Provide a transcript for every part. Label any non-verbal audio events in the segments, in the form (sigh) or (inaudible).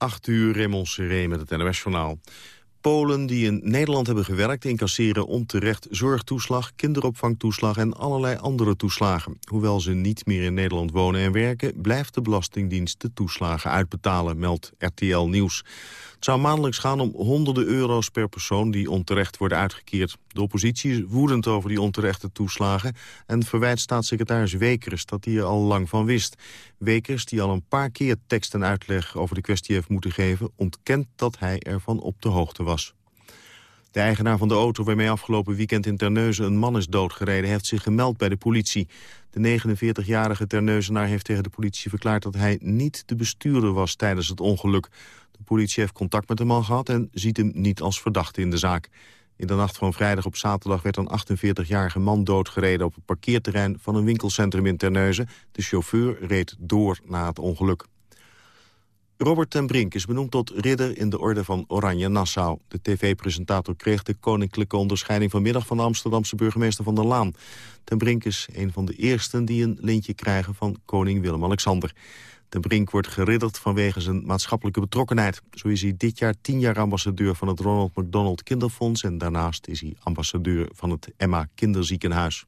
8 uur, Raymond Seré met het NOS-journaal. Polen die in Nederland hebben gewerkt incasseren onterecht zorgtoeslag, kinderopvangtoeslag en allerlei andere toeslagen. Hoewel ze niet meer in Nederland wonen en werken, blijft de Belastingdienst de toeslagen uitbetalen, meldt RTL Nieuws. Het zou maandelijks gaan om honderden euro's per persoon die onterecht worden uitgekeerd. De oppositie is woedend over die onterechte toeslagen... en verwijt staatssecretaris Wekers dat hij er al lang van wist. Wekers, die al een paar keer tekst en uitleg over de kwestie heeft moeten geven... ontkent dat hij ervan op de hoogte was. De eigenaar van de auto waarmee afgelopen weekend in Terneuzen een man is doodgereden... heeft zich gemeld bij de politie. De 49-jarige Terneuzenaar heeft tegen de politie verklaard... dat hij niet de bestuurder was tijdens het ongeluk. De politie heeft contact met de man gehad en ziet hem niet als verdachte in de zaak. In de nacht van vrijdag op zaterdag werd een 48-jarige man doodgereden... op het parkeerterrein van een winkelcentrum in Terneuzen. De chauffeur reed door na het ongeluk. Robert ten Brink is benoemd tot ridder in de orde van Oranje Nassau. De tv-presentator kreeg de koninklijke onderscheiding vanmiddag... van de Amsterdamse burgemeester Van der Laan. Ten Brink is een van de eersten die een lintje krijgen van koning Willem-Alexander. Ten Brink wordt geridderd vanwege zijn maatschappelijke betrokkenheid. Zo is hij dit jaar tien jaar ambassadeur van het Ronald McDonald Kinderfonds... en daarnaast is hij ambassadeur van het Emma Kinderziekenhuis.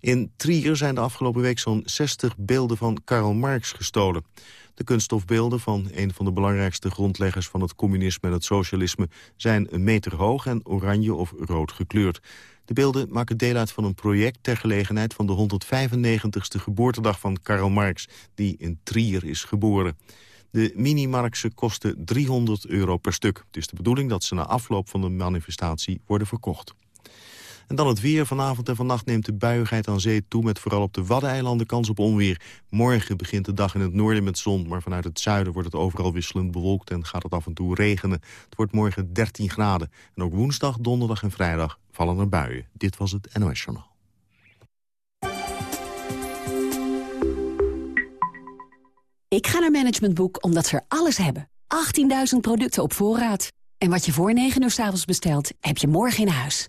In Trier zijn de afgelopen week zo'n 60 beelden van Karl Marx gestolen. De kunststofbeelden van een van de belangrijkste grondleggers van het communisme en het socialisme zijn een meter hoog en oranje of rood gekleurd. De beelden maken deel uit van een project ter gelegenheid van de 195ste geboortedag van Karl Marx, die in Trier is geboren. De mini-Marxen kosten 300 euro per stuk. Het is de bedoeling dat ze na afloop van de manifestatie worden verkocht. En dan het weer. Vanavond en vannacht neemt de buiigheid aan zee toe... met vooral op de Waddeneilanden kans op onweer. Morgen begint de dag in het noorden met zon... maar vanuit het zuiden wordt het overal wisselend bewolkt... en gaat het af en toe regenen. Het wordt morgen 13 graden. En ook woensdag, donderdag en vrijdag vallen er buien. Dit was het NOS Journaal. Ik ga naar Management Boek omdat ze er alles hebben. 18.000 producten op voorraad. En wat je voor 9 uur s avonds bestelt, heb je morgen in huis.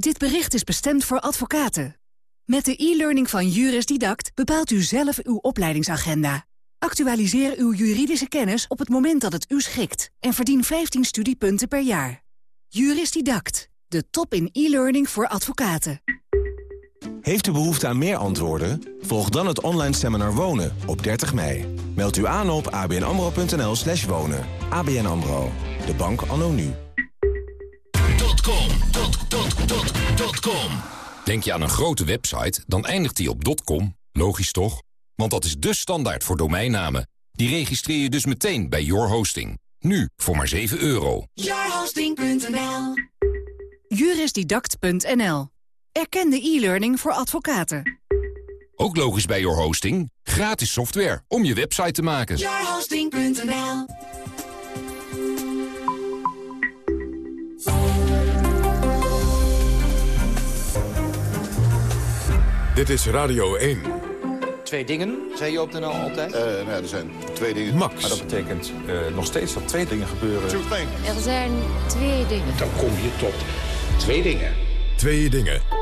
Dit bericht is bestemd voor advocaten. Met de e-learning van Juris Didact bepaalt u zelf uw opleidingsagenda. Actualiseer uw juridische kennis op het moment dat het u schikt... en verdien 15 studiepunten per jaar. Juris Didact, de top in e-learning voor advocaten. Heeft u behoefte aan meer antwoorden? Volg dan het online seminar Wonen op 30 mei. Meld u aan op abnamro.nl slash wonen. ABN AMRO, de bank anno nu. Denk je aan een grote website, dan eindigt die op .com. Logisch toch? Want dat is de standaard voor domeinnamen. Die registreer je dus meteen bij Your Hosting. Nu voor maar 7 euro. Yourhosting.nl Jurisdidact.nl Erkende e-learning voor advocaten. Ook logisch bij Your Hosting. Gratis software om je website te maken. Yourhosting.nl Dit is Radio 1. Twee dingen, zei je op de NL altijd? Uh, nou ja, er zijn twee dingen. Max. Maar dat betekent uh, nog steeds dat twee dingen gebeuren. Er zijn twee dingen. Dan kom je tot twee dingen. Twee dingen.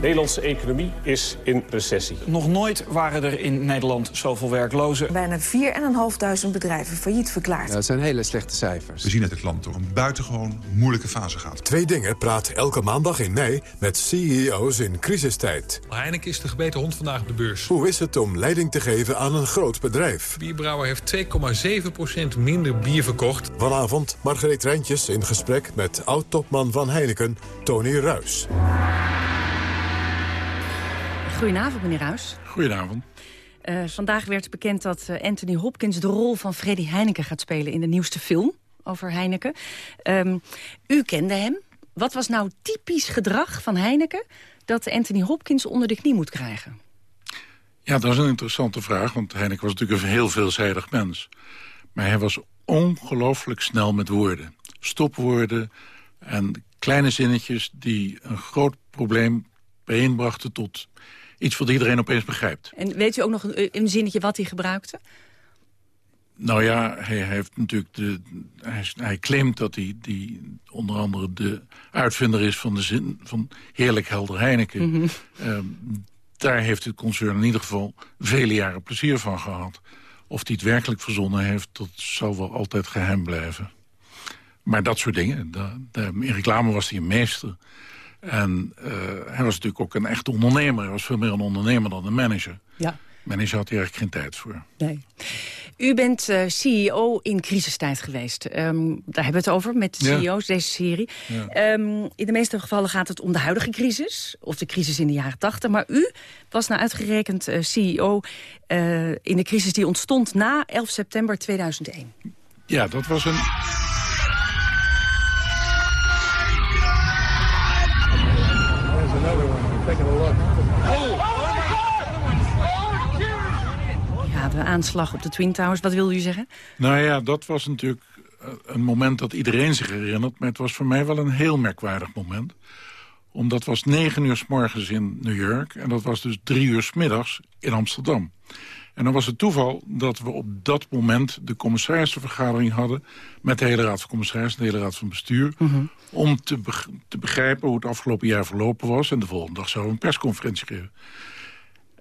De Nederlandse economie is in recessie. Nog nooit waren er in Nederland zoveel werklozen. Bijna 4.500 bedrijven failliet verklaard. Ja, dat zijn hele slechte cijfers. We zien dat het land door een buitengewoon moeilijke fase gaat. Twee dingen praat elke maandag in mei met CEO's in crisistijd. Heineken is de gebeten hond vandaag op de beurs. Hoe is het om leiding te geven aan een groot bedrijf? Bierbrouwer heeft 2,7% minder bier verkocht. Vanavond Margreet Rijntjes in gesprek met oud-topman van Heineken, Tony Ruis. Goedenavond, meneer Ruis. Goedenavond. Uh, vandaag werd bekend dat uh, Anthony Hopkins de rol van Freddy Heineken gaat spelen... in de nieuwste film over Heineken. Um, u kende hem. Wat was nou typisch gedrag van Heineken... dat Anthony Hopkins onder de knie moet krijgen? Ja, dat is een interessante vraag, want Heineken was natuurlijk een heel veelzijdig mens. Maar hij was ongelooflijk snel met woorden. Stopwoorden en kleine zinnetjes die een groot probleem bijeenbrachten tot iets wat iedereen opeens begrijpt. En weet u ook nog een, een zinnetje wat hij gebruikte? Nou ja, hij, heeft natuurlijk de, hij, hij, claimt dat hij die, onder andere de uitvinder is van de zin van heerlijk helder Heineken. Mhm. Ehm, daar heeft het concern in ieder geval vele jaren plezier van gehad. Of hij het werkelijk verzonnen heeft, dat zal wel altijd geheim blijven. Maar dat soort dingen. in reclame was hij een meester. En uh, hij was natuurlijk ook een echte ondernemer. Hij was veel meer een ondernemer dan een manager. Ja. Manager had hij eigenlijk geen tijd voor. Nee. U bent uh, CEO in crisistijd geweest. Um, daar hebben we het over met de CEO's, deze serie. Ja. Um, in de meeste gevallen gaat het om de huidige crisis. Of de crisis in de jaren tachtig. Maar u was nou uitgerekend uh, CEO in de crisis die ontstond na 11 september 2001. Ja, dat was een Ja, de aanslag op de Twin Towers. Wat wilde u zeggen? Nou ja, dat was natuurlijk eh, een moment dat iedereen zich herinnert. Maar het was voor mij wel een heel merkwaardig moment. Omdat het was negen uur s morgens in New York. En dat was dus drie uur s middags in Amsterdam. En dan was het toeval dat we op dat moment de commissarissenvergadering hadden... met de hele raad van commissarissen, de hele raad van bestuur... Mhm. om te, te, begrijpen hoe het afgelopen jaar verlopen was. En de volgende dag zouden we een persconferentie geven.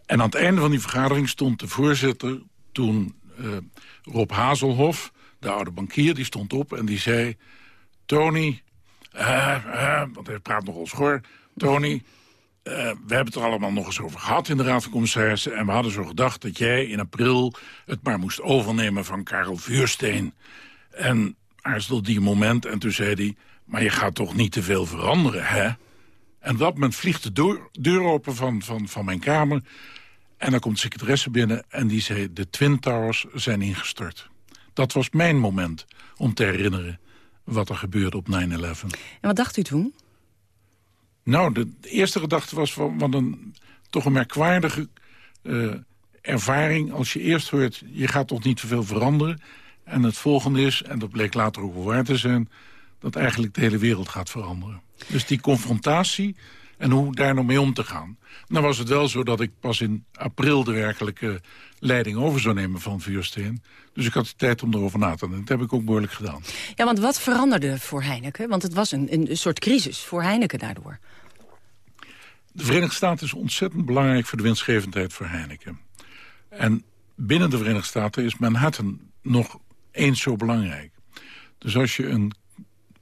En aan het einde van die vergadering stond de voorzitter... toen uh, Rob Hazelhof, de oude bankier, die stond op en die zei... Tony, uh, uh, want hij praat nogal schor... Tony, we hebben het er allemaal nog eens over gehad in de Raad van Commissarissen... en we hadden zo gedacht dat jij in april het maar moest overnemen van Karel Vuursteen. En aarzelde die moment en toen zei hij... maar je gaat toch niet te veel veranderen, hè? En op dat moment vliegt de deur, deur open van, van, van mijn kamer... en dan komt de secretaresse binnen en die zei... de Twin Towers zijn ingestort. Dat was mijn moment om te herinneren wat er gebeurde op 9-11. En wat dacht u toen? Nou, de, eerste gedachte was van wat een toch een merkwaardige uh, ervaring. Als je eerst hoort, je gaat toch niet zoveel veranderen. En het volgende is, en dat bleek later ook wel waar te zijn... dat eigenlijk de hele wereld gaat veranderen. Dus die confrontatie en hoe daar nou mee om te gaan. Nou was het wel zo dat ik pas in april de werkelijke leiding over zou nemen van Vuursteen. Dus ik had de tijd om erover na te denken. Dat heb ik ook behoorlijk gedaan. Ja, want wat veranderde voor Heineken? Want het was een, een soort crisis voor Heineken daardoor. De Verenigde Staten is ontzettend belangrijk voor de winstgevendheid voor Heineken. En binnen de Verenigde Staten is Manhattan nog eens zo belangrijk. Dus als je een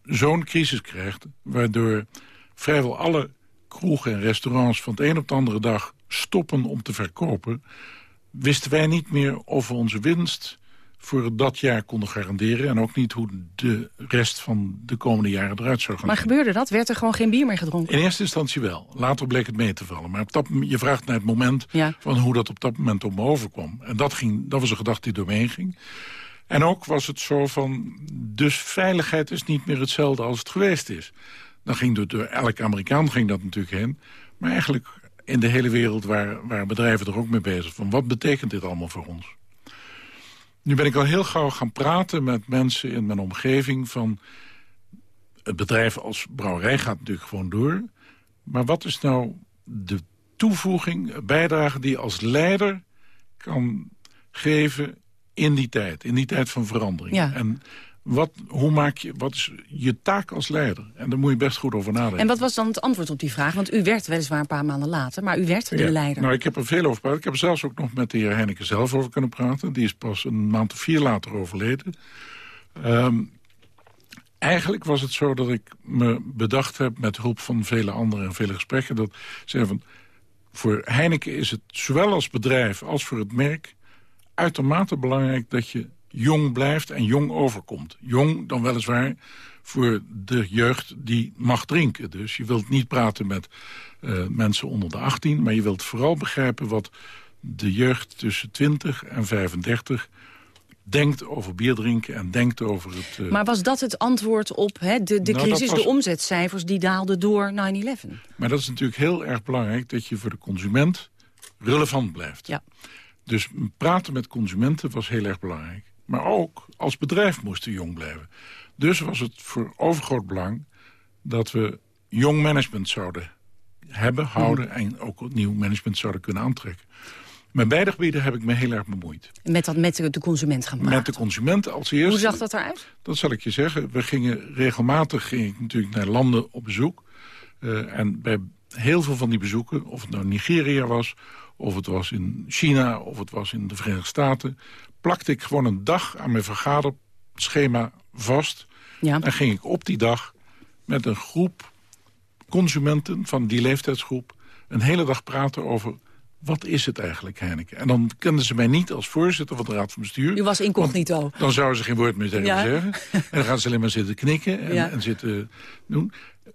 zo'n crisis krijgt... waardoor vrijwel alle kroegen en restaurants van het een op de andere dag stoppen om te verkopen... wisten wij niet meer of we onze winst voor dat jaar konden garanderen... en ook niet hoe de rest van de komende jaren eruit zou gaan Maar gebeurde dat? Werd er gewoon geen bier meer gedronken? In eerste instantie wel. Later bleek het mee te vallen. Maar op dat, je vraagt naar het moment van hoe dat op dat moment om me overkwam. En dat, ging, dat was een gedachte die door me heen ging. En ook was het zo van... dus veiligheid is niet meer hetzelfde als het geweest is. Dan ging door, door elke Amerikaan ging dat natuurlijk heen. Maar eigenlijk in de hele wereld waren, waren bedrijven er ook mee bezig. Van wat betekent dit allemaal voor ons? Nu ben ik al heel gauw gaan praten met mensen in mijn omgeving... van het bedrijf als brouwerij gaat natuurlijk gewoon door. Maar wat is nou de toevoeging, bijdrage die je als leider kan geven in die tijd? In die tijd van verandering. Ja. En wat, hoe maak je, wat is je taak als leider? En daar moet je best goed over nadenken. En wat was dan het antwoord op die vraag? Want u werd weliswaar een paar maanden later, maar u werd de leider. Nou, ik heb er veel over gepraat. Ik heb er zelfs ook nog met de heer Heineken zelf over kunnen praten. Die is pas een maand of vier later overleden. Um, eigenlijk was het zo dat ik me bedacht heb... met hulp van vele anderen en vele gesprekken... dat zei van, voor Heineken is het zowel als bedrijf als voor het merk... uitermate belangrijk dat je jong blijft en jong overkomt. Jong dan weliswaar voor de jeugd die mag drinken. Dus je wilt niet praten met uh, mensen onder de 18... maar je wilt vooral begrijpen wat de jeugd tussen 20 en 35 denkt over bier drinken en denkt over het... Uh... Maar was dat het antwoord op hè, de, de nou, crisis, was... de omzetcijfers die daalden door 9-11? Maar dat is natuurlijk heel erg belangrijk dat je voor de consument relevant blijft. Ja. Dus praten met consumenten was heel erg belangrijk. Maar ook als bedrijf moesten jong blijven. Dus was het voor overgroot belang dat we jong management zouden hebben, houden... Mhm. en ook nieuw management zouden kunnen aantrekken. Met beide gebieden heb ik me heel erg bemoeid. Met, dat, met de consument gaan praten. Met de consument als eerste. Hoe zag dat eruit? Dat zal ik je zeggen. We gingen regelmatig ging ik natuurlijk naar landen op bezoek. Uh, en bij heel veel van die bezoeken, of het nou Nigeria was... of het was in China, of het was in de Verenigde Staten... plakte ik gewoon een dag aan mijn vergaderschema vast. Ja. En ging ik op die dag met een groep consumenten van die leeftijdsgroep... een hele dag praten over wat is het eigenlijk, Heineken? En dan kenden ze mij niet als voorzitter van de Raad van Bestuur. U was incognito. Dan zouden ze geen woord meer tegen Ja. me zeggen. En dan gaan ze alleen maar zitten knikken en, Ja. en zitten doen.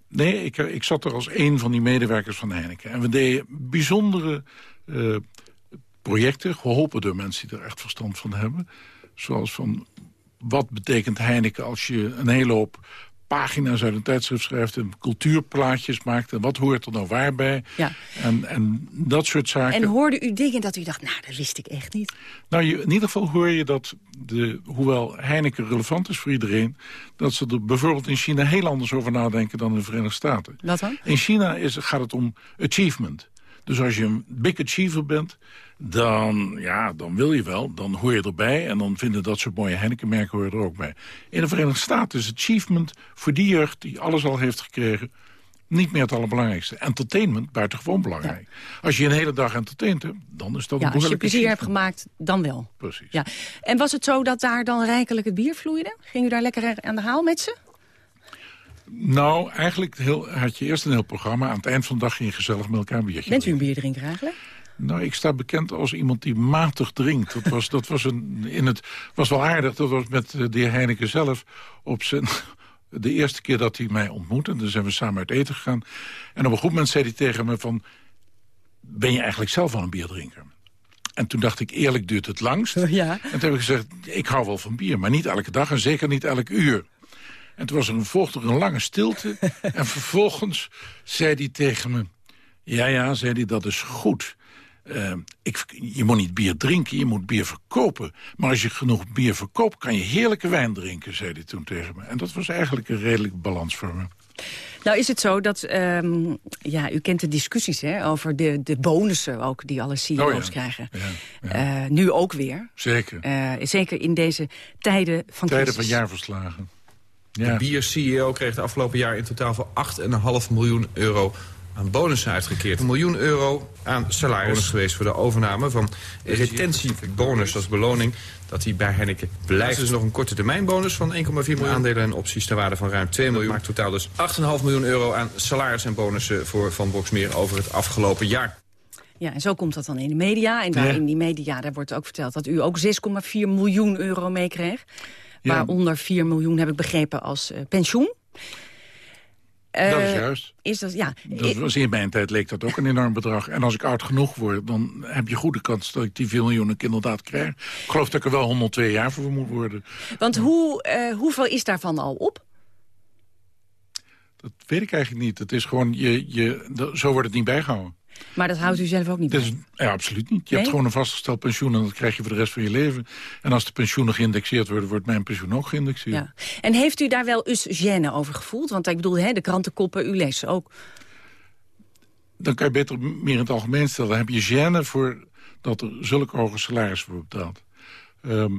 Nee, ik, ik zat er als een van die medewerkers van Heineken. En we deden bijzondere eh, projecten, geholpen door mensen die er echt verstand van hebben. Zoals van, wat betekent Heineken als je een hele hoop pagina's uit een tijdschrift schrijft... en cultuurplaatjes maakt en wat hoort er nou waar bij. Ja. En, en dat soort zaken. En hoorde u dingen dat u dacht, nou, dat wist ik echt niet. Nou, je, in ieder geval hoor je dat, de, hoewel Heineken relevant is voor iedereen... dat ze er bijvoorbeeld in China heel anders over nadenken dan in de Verenigde Staten. Wat dan? In China is, gaat het om achievement. Dus als je een big achiever bent, dan, ja, dan wil je wel. Dan hoor je erbij en dan vinden dat soort mooie Heineken-merken hoor je er ook bij. In de Verenigde Staten is achievement voor die jeugd die alles al heeft gekregen... niet meer het allerbelangrijkste. Entertainment buitengewoon belangrijk. Als je een hele dag entertaint hebt, dan is dat Ja, een als je plezier hebt gemaakt, dan wel. Precies. Ja. En was het zo dat daar dan rijkelijk het bier vloeide? Ging u daar lekker aan de haal met ze? Nou, eigenlijk heel, had je eerst een heel programma. Aan het eind van de dag ging je gezellig met elkaar een biertje Bent u een bierdrinker eigenlijk? Nou, ik sta bekend als iemand die matig drinkt. Dat was, dat was, een, in het, was wel aardig. Dat was met eh, de heer Heineken zelf op zijn... De eerste keer dat hij mij ontmoette, dan zijn we samen uit eten gegaan. En op een goed moment zei hij tegen me van... Ben je eigenlijk zelf al een bierdrinker? En toen dacht ik, eerlijk duurt het langst. (laughs) Ja. En toen heb ik gezegd, ik hou wel van bier, maar niet elke dag en zeker niet elk uur. En toen was er een, volgde een lange stilte. (laughs) en vervolgens zei hij tegen me... Ja, ja, zei hij, dat is goed. Eh, ik, je moet niet bier drinken, je moet bier verkopen. Maar als je genoeg bier verkoopt, kan je heerlijke wijn drinken, zei hij toen tegen me. En dat was eigenlijk een redelijke balans voor me. Nou is het zo dat, ehm, ja, u kent de discussies hè, over de, de bonussen ook die alle CEO's Oh ja. krijgen. Eh, nu ook weer. Zeker. Eh, zeker in deze tijden van Tijden van jaarverslagen. Ja. De bier-CEO kreeg de afgelopen jaar in totaal voor 8,5 miljoen euro aan bonussen uitgekeerd. Een miljoen euro aan salaris geweest voor de overname van retentiebonus als beloning dat hij bij Henneke blijft. Dus nog een korte termijn bonus van 1,4 miljoen aandelen en opties ter waarde van ruim 2 miljoen. Maakt totaal dus 8,5 miljoen euro aan salaris en bonussen voor Van Boksmeer over het afgelopen jaar. Ja, en zo komt dat dan in de media. En daar Ja. in die media daar wordt ook verteld dat u ook 6,4 miljoen euro meekreeg. Ja. Waaronder 4 miljoen, heb ik begrepen, als eh, pensioen. dat is Eh, juist. Is dat, ja. Dat was in mijn tijd leek dat ook een enorm bedrag. En als ik oud genoeg word, dan heb je goede kans dat ik die 4 miljoen inderdaad krijg. Ik geloof dat ik er wel 102 jaar voor moet worden. Want hoe, eh, hoeveel is daarvan al op? Dat weet ik eigenlijk niet. Het is gewoon, je, je, zo wordt het niet bijgehouden. Maar dat houdt u zelf ook niet bij. ja, absoluut niet. Je Nee? hebt gewoon een vastgesteld pensioen en dat krijg je voor de rest van je leven. En als de pensioenen geïndexeerd worden, wordt mijn pensioen ook geïndexeerd. Ja. En heeft u daar wel eens gêne over gevoeld? Want ik bedoel, hè, de krantenkoppen, u leest ze ook. Dan kan je beter meer in het algemeen stellen. Dan heb je gêne voor dat er zulke hoge salarissen worden betaald. Ehm,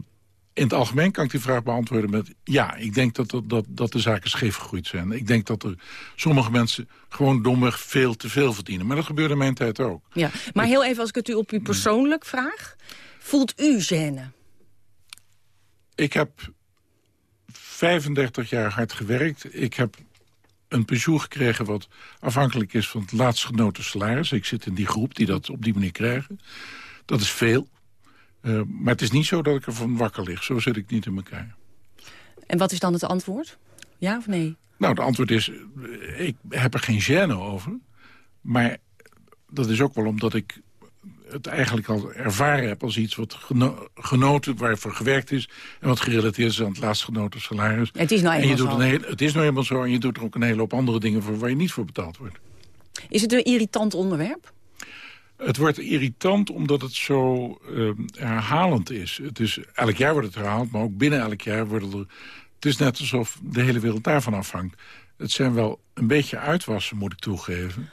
in het algemeen kan ik die vraag beantwoorden met... ja, ik denk dat, dat, dat, dat de zaken scheef gegroeid zijn. Ik denk dat er sommige mensen gewoon dommig veel te veel verdienen. Maar dat gebeurde in mijn tijd ook. Ja. Maar heel even, als ik het u op u persoonlijk vraag. Voelt u gêne? Ik heb 35 jaar hard gewerkt. Ik heb een pensioen gekregen wat afhankelijk is van het laatst genoten salaris. Ik zit in die groep die dat op die manier krijgen. Dat is veel. Eh, maar het is niet zo dat ik ervan wakker lig. Zo zit ik niet in elkaar. En wat is dan het antwoord? Ja of nee? Nou, het antwoord is, eh, ik heb er geen gêne over. Maar dat is ook wel omdat ik het eigenlijk al ervaren heb als iets wat geno- genoten, waarvoor gewerkt is... en wat gerelateerd is aan het laatst genoten salaris. Het is nou en je eenmaal zo. een heel, Het is nou eenmaal zo en je doet er ook een hele hoop andere dingen voor... waar je niet voor betaald wordt. Is het een irritant onderwerp? Het wordt irritant omdat het zo uh, herhalend is. Het is. Elk jaar wordt het herhaald, maar ook binnen elk jaar worden er... Het is net alsof de hele wereld daarvan afhangt. Het zijn wel een beetje uitwassen, moet ik toegeven.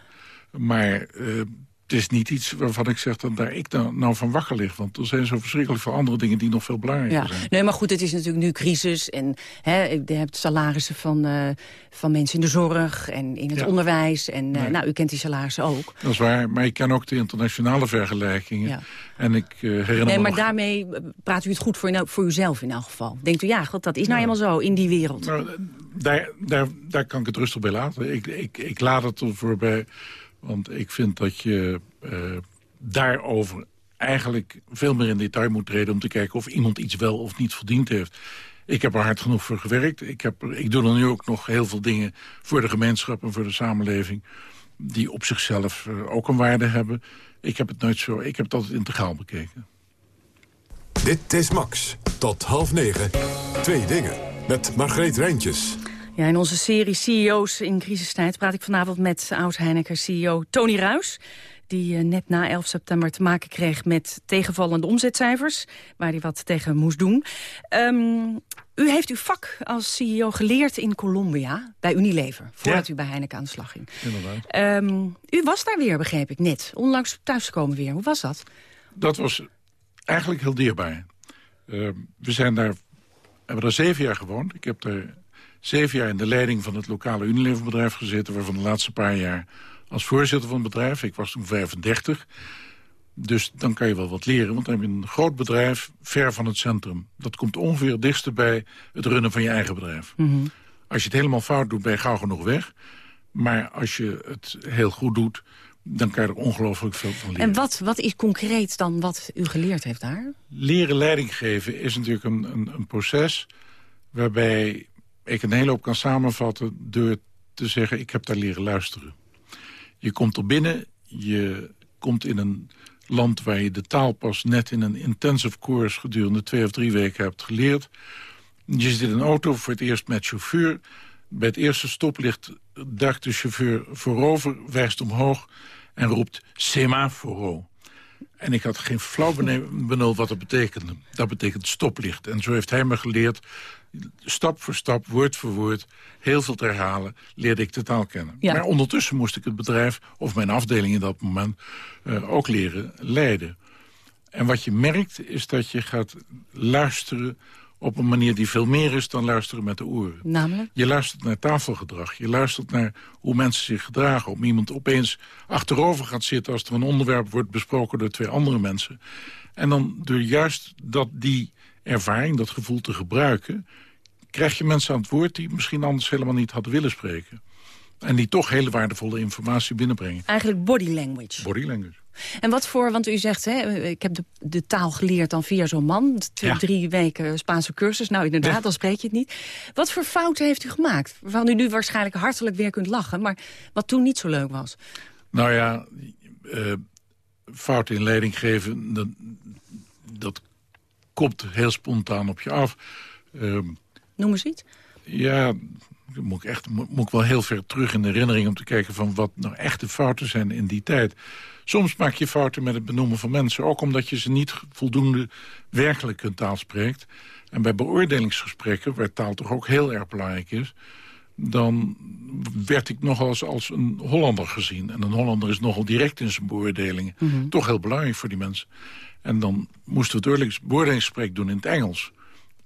Maar uh, het is niet iets waarvan ik zeg dat daar ik nou, nou van wakker lig. Want er zijn zo verschrikkelijk veel andere dingen die nog veel belangrijker ja. zijn. Nee, maar goed, het is natuurlijk nu crisis. En hè, je hebt salarissen van, uh, van mensen in de zorg en in het ja. onderwijs. En uh, nou, u kent die salarissen ook. Dat is waar, maar ik ken ook de internationale vergelijkingen. Ja. En ik uh, herinner Nee, maar nog... daarmee praat u het goed voor, voor uzelf in elk geval. Denkt u, ja, God, dat is nou eenmaal zo in die wereld. Nou, daar, daar, daar kan ik het rustig bij laten. Ik, ik, ik laat het ervoor bij want ik vind dat je uh, daarover eigenlijk veel meer in detail moet treden... om te kijken of iemand iets wel of niet verdiend heeft. Ik heb er hard genoeg voor gewerkt. Ik, heb, ik doe dan nu ook nog heel veel dingen voor de gemeenschap en voor de samenleving... die op zichzelf uh, ook een waarde hebben. Ik heb het nooit zo... Ik heb het altijd integraal bekeken. Dit is Max. Tot half negen. Twee dingen. Met Margreet Rijntjes. Ja, in onze serie CEO's in crisistijd praat ik vanavond met oud-Heineken-CEO Tony Ruis die uh, net na 11 september te maken kreeg met tegenvallende omzetcijfers... waar hij wat tegen moest doen. Um, u heeft uw vak als CEO geleerd in Colombia, bij Unilever... voordat ja. u bij Heineken aan de slag ging. Inderdaad. Um, u was daar weer, begreep ik, net. Onlangs thuisgekomen weer. Hoe was dat? Dat was eigenlijk heel dierbaar. Uh, we zijn daar, hebben daar zeven jaar gewoond. Ik heb daar zeven jaar in de leiding van het lokale Unilever-bedrijf gezeten... waarvan de laatste paar jaar als voorzitter van het bedrijf. Ik was toen 35. Dus dan kan je wel wat leren, want dan heb je een groot bedrijf ver van het centrum. Dat komt ongeveer het dichtste bij het runnen van je eigen bedrijf. Mhm. Mm -hmm. Als je het helemaal fout doet, ben je gauw genoeg weg. Maar als je het heel goed doet, dan kan je er ongelooflijk veel van leren. En wat, wat is concreet dan wat u geleerd heeft daar? Leren leiding geven is natuurlijk een, een, een proces... waarbij ik een hele hoop kan samenvatten door te zeggen... ik heb daar leren luisteren. Je komt er binnen, je komt in een land waar je de taal pas net in een intensive course... gedurende twee of drie weken hebt geleerd. Je zit in een auto voor het eerst met chauffeur. Bij het eerste stoplicht duikt de chauffeur voorover, wijst omhoog... en roept semaforo. En ik had geen flauw benul wat dat betekende. Dat betekent stoplicht. En zo heeft hij me geleerd stap voor stap, woord voor woord, heel veel te herhalen, leerde ik de taal kennen. Ja. Maar ondertussen moest ik het bedrijf, of mijn afdeling in dat moment, uh, ook leren leiden. En wat je merkt, is dat je gaat luisteren op een manier die veel meer is dan luisteren met de oren. Namelijk? Je luistert naar tafelgedrag. Je luistert naar hoe mensen zich gedragen. Om iemand opeens achterover gaat zitten als er een onderwerp wordt besproken door twee andere mensen. En dan door juist dat die ervaring, dat gevoel te gebruiken... krijg je mensen aan het woord die misschien anders helemaal niet hadden willen spreken. En die toch hele waardevolle informatie binnenbrengen. Eigenlijk body language. Body language. En wat voor, want u zegt, hè, ik heb de, de taal geleerd dan via zo'n man. Twee, Ja. Drie weken Spaanse cursus. Nou, inderdaad, Ja. dan spreek je het niet. Wat voor fouten heeft u gemaakt? Waarvan u nu waarschijnlijk hartelijk weer kunt lachen. Maar wat toen niet zo leuk was. Nou ja, eh fouten in leiding geven, dat, dat komt heel spontaan op je af. Ehm, Noem eens iets. ja, dan moet ik, echt, moet ik wel heel ver terug in de herinnering... om te kijken van wat nou echte fouten zijn in die tijd. Soms maak je fouten met het benoemen van mensen... ook omdat je ze niet voldoende werkelijk hun taal spreekt. En bij beoordelingsgesprekken, waar taal toch ook heel erg belangrijk is... dan werd ik nogal eens als een Hollander gezien. En een Hollander is nogal direct in zijn beoordelingen. Mhm. Toch heel belangrijk voor die mensen. En dan moesten we het beoordelingsgesprek doen in het Engels.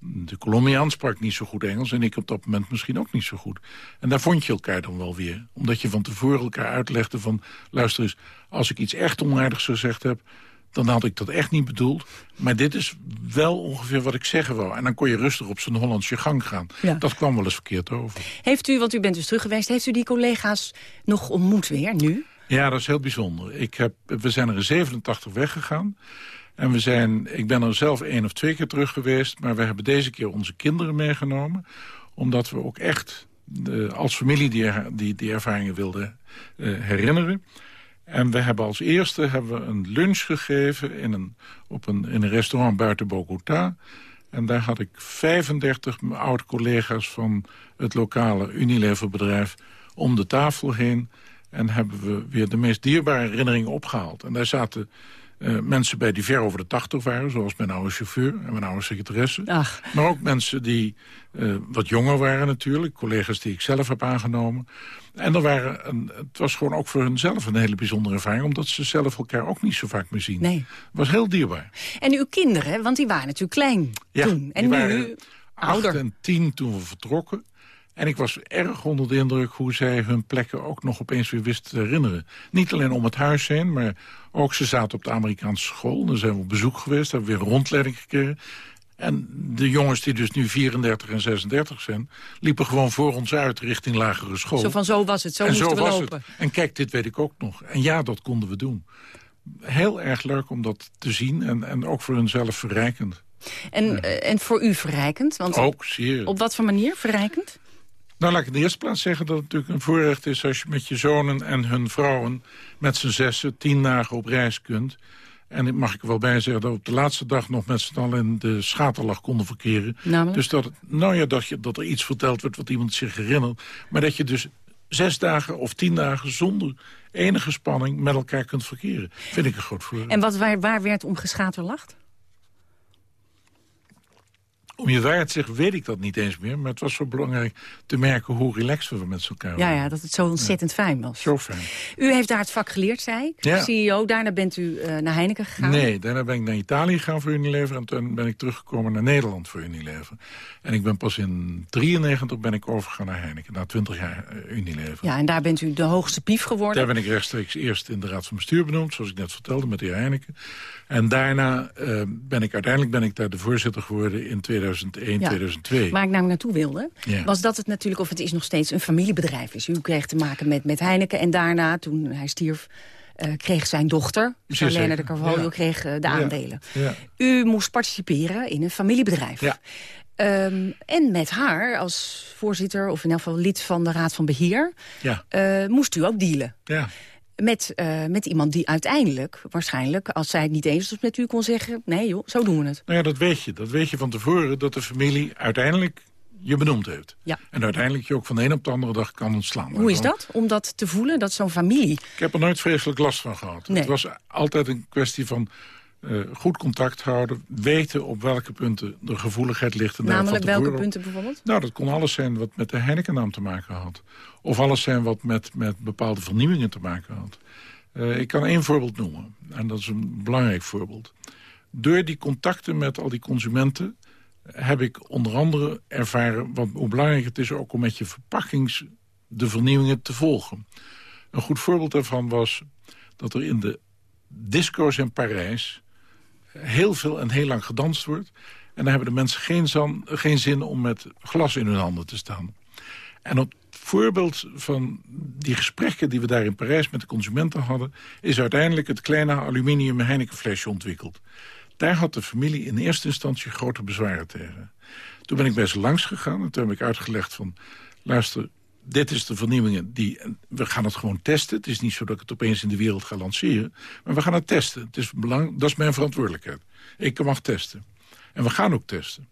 De Colombiaan sprak niet zo goed Engels en ik op dat moment misschien ook niet zo goed. En daar vond je elkaar dan wel weer. Omdat je van tevoren elkaar uitlegde van... luister eens, als ik iets echt onaardigs gezegd heb... dan had ik dat echt niet bedoeld. Maar dit is wel ongeveer wat ik zeggen wou. En dan kon je rustig op zijn Hollands je gang gaan. Ja. Dat kwam wel eens verkeerd over. Heeft u, want u bent dus terug geweest... heeft u die collega's nog ontmoet weer, nu? Ja, dat is heel bijzonder. Ik heb, we zijn er in 87 weggegaan. En we zijn, ik ben er zelf één of twee keer terug geweest... maar we hebben deze keer onze kinderen meegenomen. Omdat we ook echt eh, als familie die, die, die ervaringen wilden eh, herinneren. En we hebben als eerste hebben we een lunch gegeven in een, op een, in een restaurant buiten Bogota. En daar had ik 35 oud-collega's van het lokale Unilever-bedrijf om de tafel heen. En hebben we weer de meest dierbare herinneringen opgehaald. En daar zaten uh, mensen bij die ver over de tachtig waren... zoals mijn oude chauffeur en mijn oude secretaresse. Ach. Maar ook mensen die uh, wat jonger waren natuurlijk. Collega's die ik zelf heb aangenomen. En er waren een, het was gewoon ook voor hunzelf een hele bijzondere ervaring... omdat ze zelf elkaar ook niet zo vaak meer zien. Nee. Het was heel dierbaar. En uw kinderen, want die waren natuurlijk klein ja, toen. En die nu waren ouder. en tien toen we vertrokken. En ik was erg onder de indruk hoe zij hun plekken ook nog opeens weer wisten te herinneren. Niet alleen om het huis heen, maar ook ze zaten op de Amerikaanse school. Dan zijn we op bezoek geweest, hebben we weer rondleiding gekregen. En de jongens die dus nu 34 en 36 zijn... liepen gewoon voor ons uit richting lagere school. Zo van zo was het, zo en moesten zo we was lopen. Het. En kijk, dit weet ik ook nog. En ja, dat konden we doen. Heel erg leuk om dat te zien en, en ook voor hunzelf verrijkend. En, ja. uh, en voor u verrijkend? Want ook zeer. Op wat voor manier verrijkend? Nou, laat ik in de eerste plaats zeggen dat het natuurlijk een voorrecht is... als je met je zonen en hun vrouwen met z'n zessen tien dagen op reis kunt. En mag ik er wel bij zeggen dat we op de laatste dag nog met z'n allen in de schaterlach konden verkeren. Namelijk? Dus dat, nou ja, dat, je, dat er iets verteld wordt wat iemand zich herinnert. Maar dat je dus zes dagen of tien dagen zonder enige spanning met elkaar kunt verkeren. Vind ik een groot voordeel. En wat, waar, waar werd om geschaterlacht? Om je waarheid te zeggen weet ik dat niet eens meer. Maar het was zo belangrijk te merken hoe relaxed we met elkaar waren. Ja, ja, dat het zo ontzettend ja. fijn was. Zo fijn. U heeft daar het vak geleerd, zei ik. Ja. CEO, daarna bent u uh, naar Heineken gegaan. Nee, daarna ben ik naar Italië gegaan voor Unilever. En toen ben ik teruggekomen naar Nederland voor Unilever. En ik ben pas in 93 ben ik overgegaan naar Heineken. Na 20 jaar uh, Unilever. Ja, en daar bent u de hoogste pief geworden. Daar ben ik rechtstreeks eerst in de Raad van Bestuur benoemd. Zoals ik net vertelde, met de heer Heineken. En daarna uh, ben ik uiteindelijk ben ik daar de voorzitter geworden in 2001, ja. 2002. Waar ik namelijk naartoe wilde, ja. was dat het natuurlijk, of het is nog steeds een familiebedrijf is. U kreeg te maken met, met Heineken en daarna, toen hij stierf, uh, kreeg zijn dochter, Charlene de Carvalho, ja. kreeg uh, de aandelen. U moest participeren in een familiebedrijf. Um, en met haar als voorzitter, of in elk geval lid van de Raad van Beheer, uh, moest u ook dealen. Ja met, uh, met iemand die uiteindelijk, waarschijnlijk, als zij het niet eens was met u, kon zeggen... nee joh, zo doen we het. Nou ja, dat weet je. Dat weet je van tevoren, dat de familie uiteindelijk je benoemd heeft. Ja. En uiteindelijk je ook van de een op de andere dag kan ontslaan. Hoe is dat, om dat te voelen, dat zo'n familie... Ik heb er nooit vreselijk last van gehad. Nee. Het was altijd een kwestie van uh, goed contact houden... weten op welke punten de gevoeligheid ligt. En Namelijk welke punten bijvoorbeeld? Nou, dat kon alles zijn wat met de Heineken-naam te maken had. Of alles zijn wat met, met bepaalde vernieuwingen te maken had. Uh, ik kan één voorbeeld noemen. En dat is een belangrijk voorbeeld. Door die contacten met al die consumenten... heb ik onder andere ervaren wat, hoe belangrijk het is... ook om met je verpakkings de vernieuwingen te volgen. Een goed voorbeeld daarvan was dat er in de disco's in Parijs... heel veel en heel lang gedanst wordt. En dan hebben de mensen geen, geen zin om met glas in hun handen te staan. En op voorbeeld van die gesprekken die we daar in Parijs met de consumenten hadden... is uiteindelijk het kleine aluminium Heinekenflesje ontwikkeld. Daar had de familie in eerste instantie grote bezwaren tegen. Toen ben ik bij ze langs gegaan en toen heb ik uitgelegd van... luister, dit is de vernieuwingen, die, we gaan het gewoon testen. Het is niet zo dat ik het opeens in de wereld ga lanceren. Maar we gaan het testen. Het is belang, dat is mijn verantwoordelijkheid. Ik mag testen. En we gaan ook testen.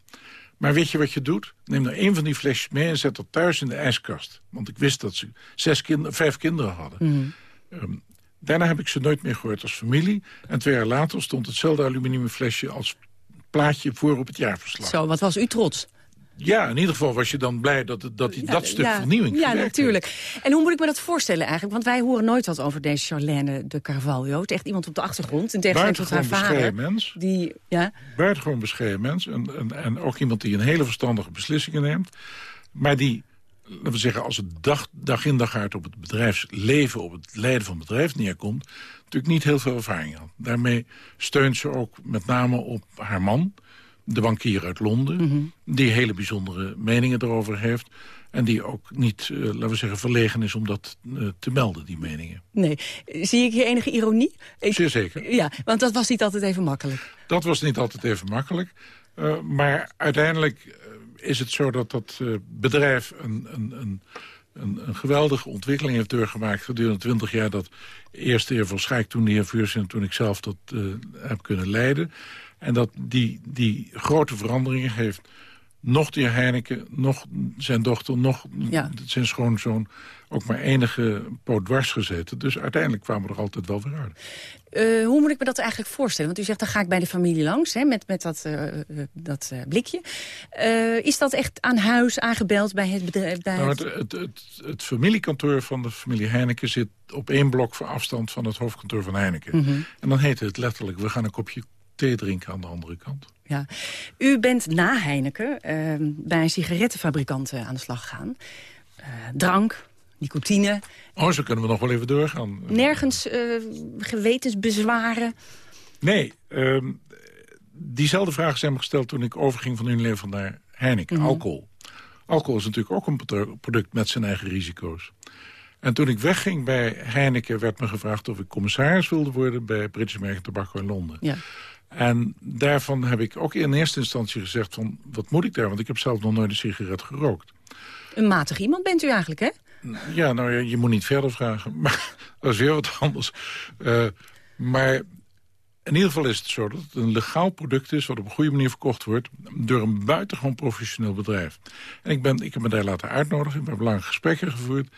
Maar weet je wat je doet? Neem nou één van die flesjes mee en zet dat thuis in de ijskast. Want ik wist dat ze zes kinder, vijf kinderen hadden. Mm. Um, daarna heb ik ze nooit meer gehoord als familie. En twee jaar later stond hetzelfde aluminium flesje als plaatje voor op het jaarverslag. Zo, wat was u trots? Ja, in ieder geval was je dan blij dat, dat, ja, dat stuk ja, vernieuwing Ja, natuurlijk. Heeft. En hoe moet ik me dat voorstellen eigenlijk? Want wij horen nooit wat over deze Charlène de Carvalho. Het is echt iemand op de achtergrond. In tegenstelling tot haar vader. mens. Die, ja? Buitengewoon bescheiden mens. En, en, en ook iemand die een hele verstandige beslissingen neemt. Maar die, laten we zeggen, als het dag, dag in dag uit op het bedrijfsleven... op het leiden van het bedrijf neerkomt... natuurlijk niet heel veel ervaring had. Daarmee steunt ze ook met name op haar man de bankier uit Londen... Mhm. Mm -hmm. die hele bijzondere meningen erover heeft... en die ook niet, uh, laten we zeggen, verlegen is om dat uh, te melden, die meningen. Nee. Zie ik hier enige ironie? Ik, Zeer zeker. Ja, want dat was niet altijd even makkelijk. Dat was niet altijd even makkelijk. Uh, maar uiteindelijk is het zo dat dat bedrijf een, een, een, een, een geweldige ontwikkeling heeft doorgemaakt... gedurende twintig jaar dat eerst de heer Van Schaik, toen de heer Vuurs... en toen ik zelf dat heb kunnen leiden... En dat die, die grote veranderingen heeft nog de heer Heineken, nog zijn dochter, nog zijn schoonzoon... ook maar enige poot dwars gezeten. Dus uiteindelijk kwamen we er altijd wel weer uit. Uh, hoe moet ik me dat eigenlijk voorstellen? Want u zegt, dan ga ik bij de familie langs hè, met, met dat, uh, dat uh, blikje. is dat echt aan huis aangebeld bij het bedrijf? Bij nou, het... Het, het, het, familiekantoor van de familie Heineken zit op één blok voor afstand van het hoofdkantoor van Heineken. Mm -hmm. En dan heet het letterlijk, we gaan een kopje thee drinken aan de andere kant. Ja. U bent na Heineken ehm, bij een sigarettenfabrikant aan de slag gegaan. drank, nicotine. Oh, zo kunnen we nog wel even doorgaan. Nergens uh, gewetensbezwaren? Nee, uh, diezelfde vragen zijn me gesteld toen ik overging van Unilever naar Heineken, mm -hmm. alcohol. Alcohol is natuurlijk ook een product met zijn eigen risico's. En toen ik wegging bij Heineken werd me gevraagd of ik commissaris wilde worden... bij British American Tobacco in Londen. Ja. En daarvan heb ik ook in eerste instantie gezegd van... wat moet ik daar, want ik heb zelf nog nooit een sigaret gerookt. Een matig iemand bent u eigenlijk, hè? Ja, nou, je, je moet niet verder vragen. (laughs) Maar dat is weer wat anders. Uh, maar in ieder geval is het zo dat het een legaal product is... wat op een goede manier verkocht wordt door een buitengewoon professioneel bedrijf. En ik, ben, ik heb me daar laten uitnodigen, we hebben lange gesprekken gevoerd...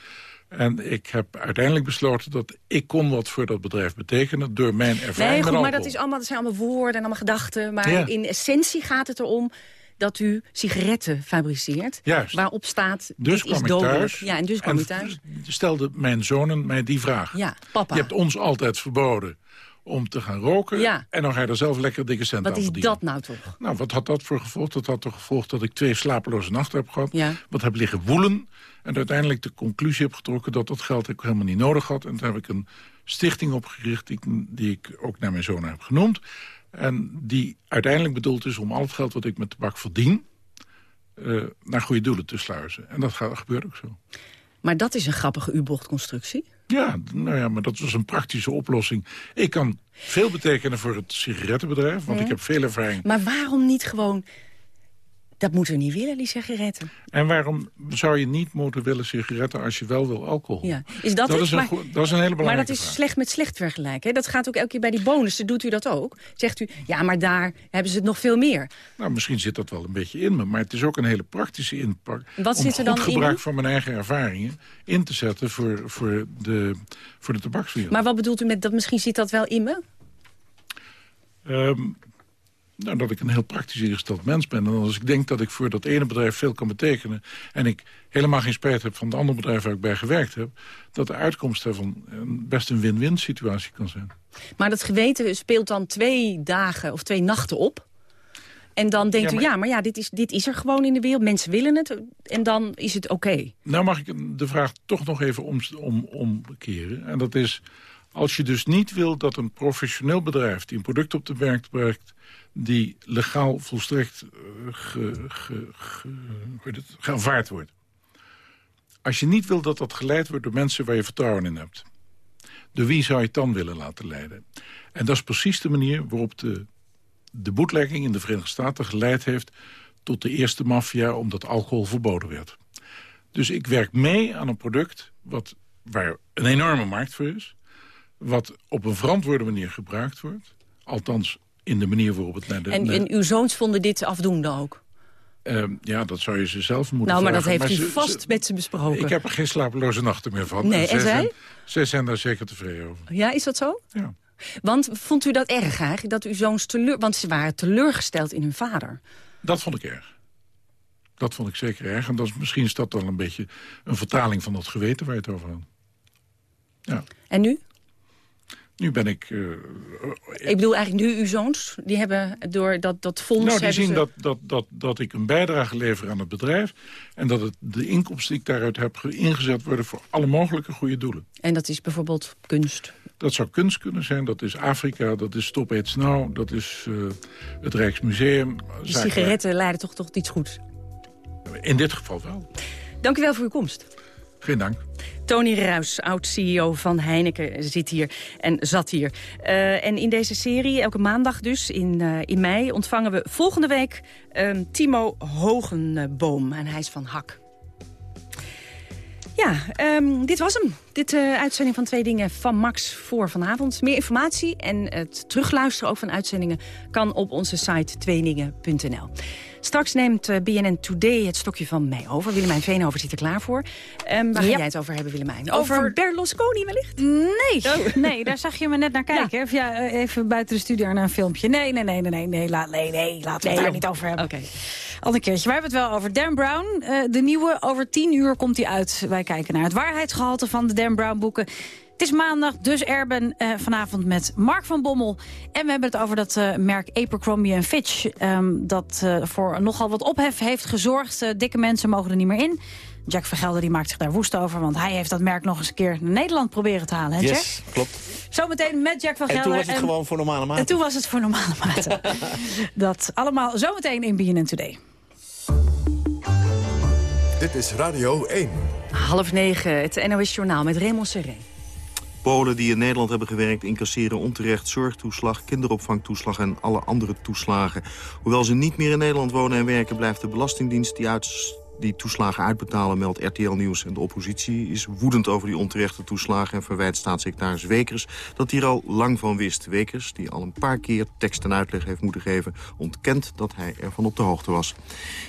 En ik heb uiteindelijk besloten dat ik kon wat voor dat bedrijf betekenen... door mijn ervaring Nee, goed, maar dat, is allemaal, dat zijn allemaal woorden en allemaal gedachten. Maar ja. in essentie gaat het erom dat u sigaretten fabriceert. Juist. Waarop staat, dus dit is dodelijk. Ja, en dus kwam u thuis. stelde mijn zonen mij die vraag. Ja, papa. Je hebt ons altijd verboden om te gaan roken. Ja. En dan ga je er zelf lekker dikke cent wat aan verdienen. Wat is dat nou toch? Nou, wat had dat voor gevolg? Dat had toch gevolg dat ik twee slapeloze nachten heb gehad. Ja. Wat heb liggen woelen. En uiteindelijk de conclusie heb getrokken dat dat geld ik helemaal niet nodig had. En toen heb ik een stichting opgericht die ik, die ik ook naar mijn zoon heb genoemd. En die uiteindelijk bedoeld is om al het geld wat ik met tabak verdien... Uh, naar goede doelen te sluizen. En dat gaat, gebeurt ook zo. Maar dat is een grappige U-bochtconstructie. Ja, nou ja, maar dat was een praktische oplossing. Ik kan veel betekenen voor het sigarettenbedrijf, want ja. ik heb veel ervaring. Maar waarom niet gewoon dat moeten we niet willen, die sigaretten. En waarom zou je niet moeten willen sigaretten als je wel wil alcohol? Ja. Is dat, dat, is een maar, dat is een hele belangrijke Maar dat is vraag. slecht met slecht vergelijken. Hè? Dat gaat ook elke keer bij die bonussen. Doet u dat ook? Zegt u, ja, maar daar hebben ze het nog veel meer. Nou, misschien zit dat wel een beetje in me. Maar het is ook een hele praktische inpak. Wat om zit er dan goed in? gebruik van mijn eigen ervaringen in te zetten voor, voor, de, voor de tabakswereld. Maar wat bedoelt u met dat misschien zit dat wel in me? Um, nou, dat ik een heel praktisch ingesteld mens ben. En als ik denk dat ik voor dat ene bedrijf veel kan betekenen... en ik helemaal geen spijt heb van het andere bedrijf waar ik bij gewerkt heb... dat de uitkomst daarvan best een win-win situatie kan zijn. Maar dat geweten speelt dan twee dagen of twee nachten op... En dan denkt ja, maar, u, ja, maar ja, dit is, dit is er gewoon in de wereld. Mensen willen het en dan is het oké. Okay. Nou mag ik de vraag toch nog even om, om, omkeren. En dat is, als je dus niet wil dat een professioneel bedrijf... die een product op de markt brengt die legaal volstrekt uh, ge, ge, ge, geaanvaard wordt. Als je niet wil dat dat geleid wordt door mensen waar je vertrouwen in hebt... door wie zou je het dan willen laten leiden? En dat is precies de manier waarop de, de boetlegging in de Verenigde Staten geleid heeft... tot de eerste maffia omdat alcohol verboden werd. Dus ik werk mee aan een product wat, waar een enorme markt voor is... wat op een verantwoorde manier gebruikt wordt... althans in de manier waarop het... Naar de, en, en uw zoons vonden dit afdoende ook? Uh, ja, dat zou je ze zelf moeten Nou, maar vragen. dat heeft maar u ze, vast ze, met ze besproken. Ik heb er geen slapeloze nachten meer van. Nee, en, zij? Zijn, zij zijn daar zeker tevreden over. Ja, is dat zo? Ja. Want vond u dat erg eigenlijk, dat uw zoons teleur... Want ze waren teleurgesteld in hun vader. Dat vond ik erg. Dat vond ik zeker erg. En dat is, misschien is dat dan een beetje een vertaling van dat geweten waar je het over had. Ja. En nu? Nu ben ik... Uh, ik bedoel eigenlijk nu uw zoons, die hebben door dat, dat fonds... Nou, die zien ze... dat, dat, dat, dat ik een bijdrage lever aan het bedrijf... en dat het, de inkomsten die ik daaruit heb ingezet worden... voor alle mogelijke goede doelen. En dat is bijvoorbeeld kunst? Dat zou kunst kunnen zijn, dat is Afrika, dat is Stop Aids Now... dat is uh, het Rijksmuseum. De sigaretten leiden toch toch iets goeds? In dit geval wel. Dank u wel voor uw komst. Dank. Tony Ruis, oud-CEO van Heineken, zit hier en zat hier. Uh, en in deze serie, elke maandag dus, in, uh, in mei... ontvangen we volgende week uh, Timo Hogenboom. En hij is van Hak. Ja, um, dit was hem. Dit uh, uitzending van Twee Dingen van Max voor vanavond. Meer informatie en het terugluisteren ook van uitzendingen... kan op onze site tweedingen.nl. Straks neemt uh, BNN Today het stokje van mij over. Willemijn Veenhoven zit er klaar voor. Um, waar ga jij het over hebben, Willemijn? Over, over Berlusconi wellicht? Nee, oh. (laughs) nee, daar zag je me net naar kijken. Ja. ja even buiten de studio naar een filmpje. Nee, nee, nee, nee, nee, nee, laat, nee, nee, laten we het daar niet over hebben. Oké. Okay. Al een keertje. Wij hebben het wel over Dan Brown. Uh, de nieuwe, over tien uur komt hij uit. Wij kijken naar het waarheidsgehalte van de Dan Brown boeken. Het is maandag, dus Erben uh, vanavond met Mark van Bommel. En we hebben het over dat uh, merk Abercrombie Fitch... Um, dat uh, voor nogal wat ophef heeft gezorgd. dikke mensen mogen er niet meer in. Jack Vergelder die maakt zich daar woest over... want hij heeft dat merk nog eens een keer naar Nederland proberen te halen. Hè, Jack? Yes, klopt. Zometeen met Jack van Gelder. En toen was het en, gewoon voor normale maten. En toen was het voor normale maten. (laughs) dat allemaal zometeen in BNN Today. Dit is Radio 1. Half negen, het NOS Journaal met Raymond Serré. Polen die in Nederland hebben gewerkt incasseren onterecht zorgtoeslag, kinderopvangtoeslag en alle andere toeslagen. Hoewel ze niet meer in Nederland wonen en werken, blijft de Belastingdienst die uit die toeslagen uitbetalen, meldt RTL Nieuws. En de oppositie is woedend over die onterechte toeslagen... en verwijt staatssecretaris Wekers dat hij er al lang van wist. Wekers, die al een paar keer tekst en uitleg heeft moeten geven... ontkent dat hij ervan op de hoogte was.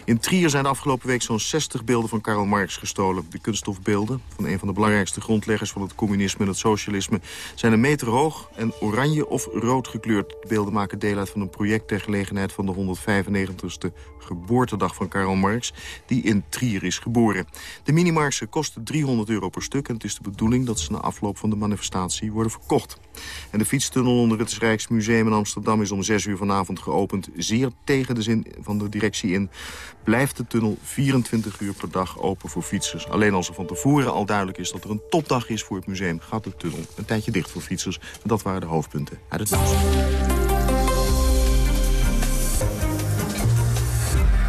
In Trier zijn de afgelopen week zo'n 60 beelden van Karl Marx gestolen. De kunststofbeelden van een van de belangrijkste grondleggers... van het communisme en het socialisme zijn een meter hoog... en oranje of rood gekleurd. De beelden maken deel uit van een project ter gelegenheid... van de 195ste geboortedag van Karl Marx... die in Trier is geboren. De minimarksen kosten 300 euro per stuk... en het is de bedoeling dat ze na afloop van de manifestatie worden verkocht. En de fietstunnel onder het Rijksmuseum in Amsterdam is om 6 uur vanavond geopend. Zeer tegen de zin van de directie in blijft de tunnel 24 uur per dag open voor fietsers. Alleen als er van tevoren al duidelijk is dat er een topdag is voor het museum... gaat de tunnel een tijdje dicht voor fietsers. En dat waren de hoofdpunten uit het nieuws.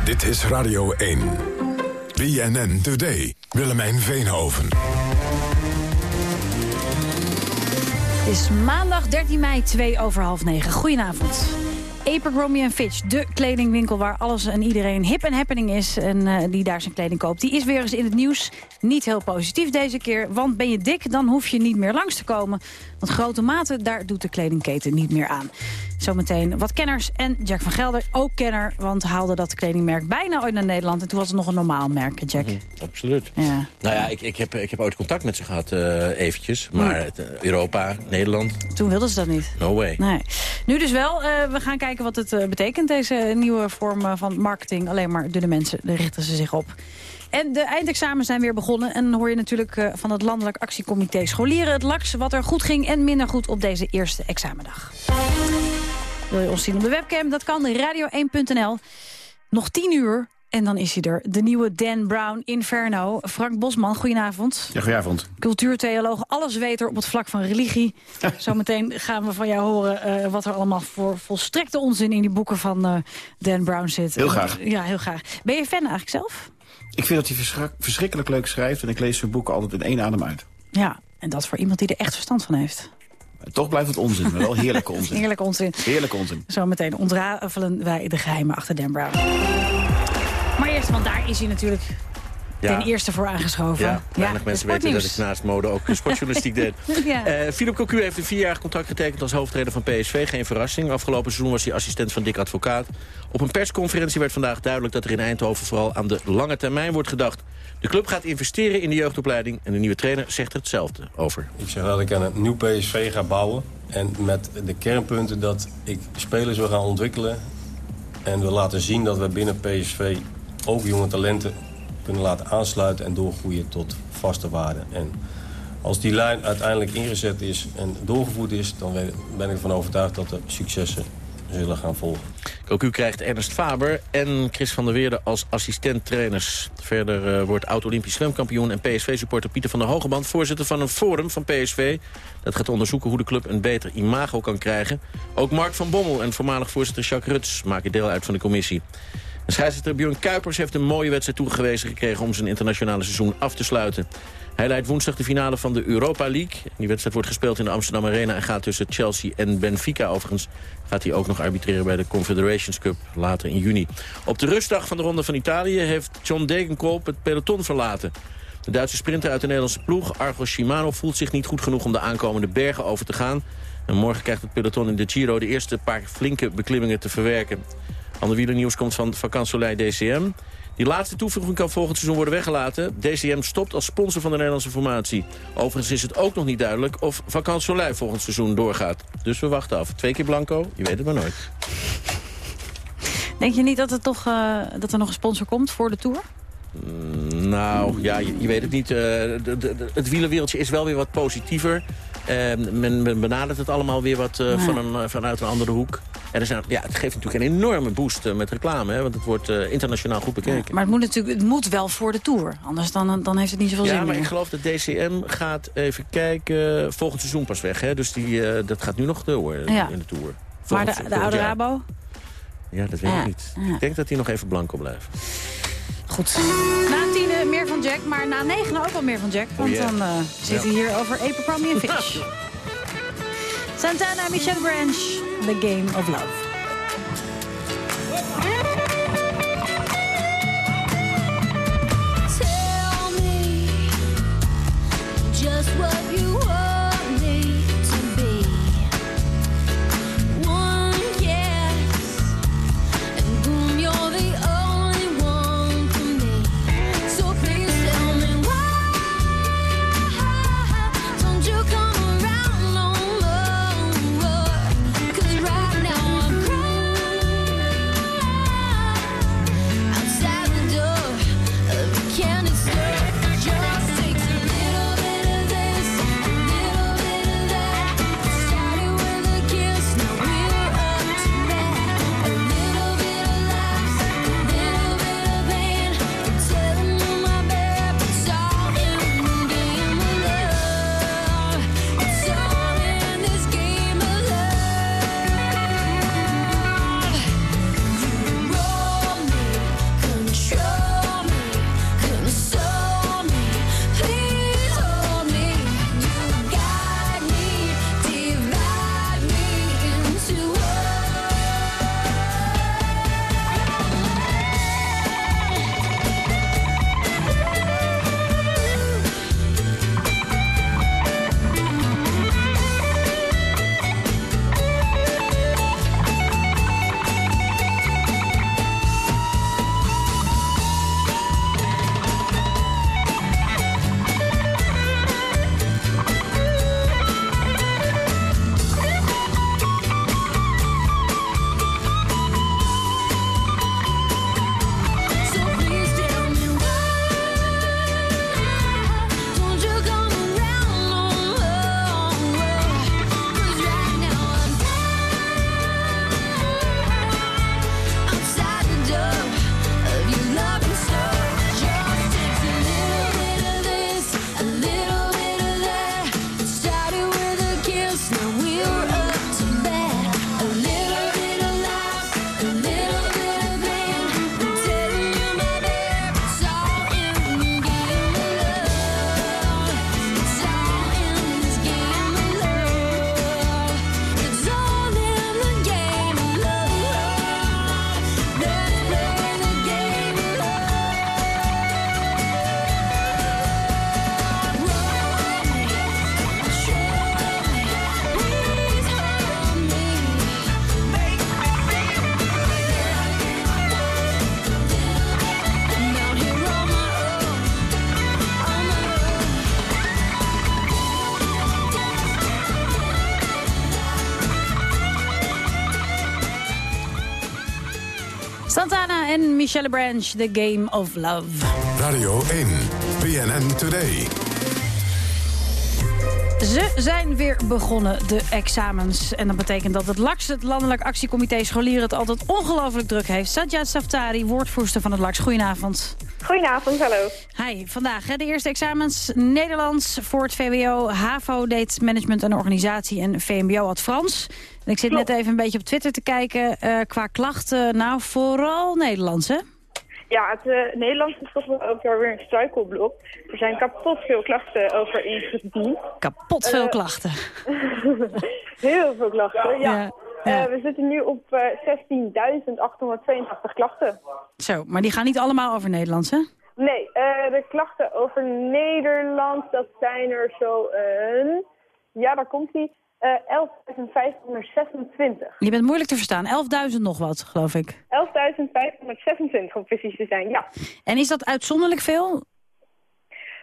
Dit is Radio 1. BNN Today. Willemijn Veenhoven. Het is maandag 13 mei, 2 over half 9. Goedenavond. Abercrombie Fitch, de kledingwinkel waar alles en iedereen hip en happening is... en uh, die daar zijn kleding koopt, die is weer eens in het nieuws. Niet heel positief deze keer, want ben je dik... dan hoef je niet meer langs te komen. Want grote maten, daar doet de kledingketen niet meer aan. Zometeen wat kenners en Jack van Gelder, ook kenner... want haalde dat kledingmerk bijna ooit naar Nederland... en toen was het nog een normaal merk, Jack. Mm absoluut. Ja. Nou ja, ik, ik, heb, ik heb ooit contact met ze gehad, uh, eventjes. Maar mm. Europa, Nederland... Toen wilden ze dat niet. No way. Nee. Nu dus wel. Uh, we gaan kijken wat het uh, betekent, deze nieuwe vorm van marketing. Alleen maar de mensen, daar richten ze zich op. En de eindexamens zijn weer begonnen. En hoor je natuurlijk uh, van het Landelijk Actiecomité Scholieren het LAX... wat er goed ging en minder goed op deze eerste examendag. Wil je ons zien op de webcam? Dat kan, radio1.nl. Nog tien uur en dan is hij er, de nieuwe Dan Brown Inferno. Frank Bosman, goedenavond. Ja, goedenavond. Cultuurtheoloog, alles weet op het vlak van religie. (laughs) Zometeen gaan we van jou horen uh, wat er allemaal voor volstrekte onzin... in die boeken van uh, Dan Brown zit. Heel graag. Ja, heel graag. Ben je fan eigenlijk zelf? Ik vind dat hij verschrikkelijk leuk schrijft... en ik lees zijn boeken altijd in één adem uit. Ja, en dat voor iemand die er echt verstand van heeft. Toch blijft het onzin, maar wel heerlijke onzin. (laughs) heerlijke onzin. Heerlijke onzin. Zometeen ontrafelen wij de geheimen achter Dan Brown. Maar eerst, want daar is hij natuurlijk ja. ten eerste voor aangeschoven. Ja, weinig ja, mensen weten dat ik naast mode ook sportjournalistiek (laughs) deed. ja. uh, Philip Cocu heeft een vierjarig contract getekend als hoofdtrainer van PSV. Geen verrassing. Afgelopen seizoen was hij assistent van Dick Advocaat. Op een persconferentie werd vandaag duidelijk dat er in Eindhoven vooral aan de lange termijn wordt gedacht. De club gaat investeren in de jeugdopleiding en de nieuwe trainer zegt er hetzelfde over. Ik zeg dat ik aan een nieuw PSV ga bouwen. En met de kernpunten dat ik spelers wil gaan ontwikkelen. En wil laten zien dat we binnen PSV ook jonge talenten kunnen laten aansluiten en doorgroeien tot vaste waarden. En als die lijn uiteindelijk ingezet is en doorgevoerd is... dan ben ik ervan overtuigd dat er successen zullen gaan volgen. Cocu krijgt Ernst Faber en Chris van der Weerde als assistent-trainers. Verder uh, wordt oud-Olympisch zwemkampioen en PSV-supporter Pieter van der Hogeband... voorzitter van een forum van PSV. Dat gaat onderzoeken hoe de club een beter imago kan krijgen. Ook Mark van Bommel en voormalig voorzitter Jacques Ruts maken deel uit van de commissie. De scheidsrechter Björn Kuipers heeft een mooie wedstrijd toegewezen gekregen... om zijn internationale seizoen af te sluiten. Hij leidt woensdag de finale van de Europa League. Die wedstrijd wordt gespeeld in de Amsterdam Arena... en gaat tussen Chelsea en Benfica. Overigens gaat hij ook nog arbitreren bij de Confederations Cup later in juni. Op de rustdag van de Ronde van Italië heeft John Degenkolb het peloton verlaten. De Duitse sprinter uit de Nederlandse ploeg, Argo Shimano... voelt zich niet goed genoeg om de aankomende bergen over te gaan. En morgen krijgt het peloton in de Giro de eerste paar flinke beklimmingen te verwerken. Ander wielernieuws komt van Vacansoleil DCM. Die laatste toevoeging kan volgend seizoen worden weggelaten. DCM stopt als sponsor van de Nederlandse formatie. Overigens is het ook nog niet duidelijk of Vacansoleil volgend seizoen doorgaat. Dus we wachten af. Twee keer blanco, je weet het maar nooit. Denk je niet dat, het toch, uh, dat er nog een sponsor komt voor de Tour? Mm, nou, ja, je, je, weet het niet. Uh, de, de, het wielerwereldje is wel weer wat positiever. Uh, men, men, benadert het allemaal weer wat uh, van een, vanuit een andere hoek. En er zijn, ja, het geeft natuurlijk een enorme boost met reclame. Hè, want het wordt internationaal goed bekeken. Ja, maar het moet natuurlijk het moet wel voor de Tour. Anders dan, dan heeft het niet zoveel ja, zin. Ja, maar ik geloof dat DCM gaat even kijken... volgend seizoen pas weg. Hè, dus die, dat gaat nu nog door in de Tour. Volgend, maar de, de oude Rabo? Ja, dat weet ik niet. Ik denk dat hij nog even blanco blijft. Goed. Na tien meer van Jack, maar na negen ook al meer van Jack. Want oh yeah. dan uh, zit hij ja. hier over Abercrombie en Fitch. (laughs) Santana, Michelle Branch, The Game of Love. Michelle Branch, The Game of Love. Radio 1, BNN Today. Ze zijn weer begonnen, de examens. En dat betekent dat het LAX, het Landelijk Actiecomité Scholieren... het altijd ongelooflijk druk heeft. Sajjad Saftari, woordvoerster van het LAX. Goedenavond. Goedenavond, hallo. Hi, vandaag hè, de eerste examens Nederlands voor het VWO. HAVO deed management en organisatie en VMBO had Frans. En ik zit net even een beetje op Twitter te kijken. eh, qua klachten, nou vooral Nederlands hè? Ja, het eh, Nederlands is toch wel ook wel weer een struikelblok. Er zijn kapot veel klachten over ingediend. Kapot veel Eh, klachten. (laughs) Heel veel klachten, ja. Ja, ja. We zitten nu op eh 16.882 klachten. Zo, maar die gaan niet allemaal over Nederlands hè? Nee, eh, de klachten over Nederland, dat zijn er zo een... Ja, daar komt ie. Eh 11.526. Je bent moeilijk te verstaan. 11.000 nog wat, geloof ik. 11.526 om precies te zijn, ja. En is dat uitzonderlijk veel?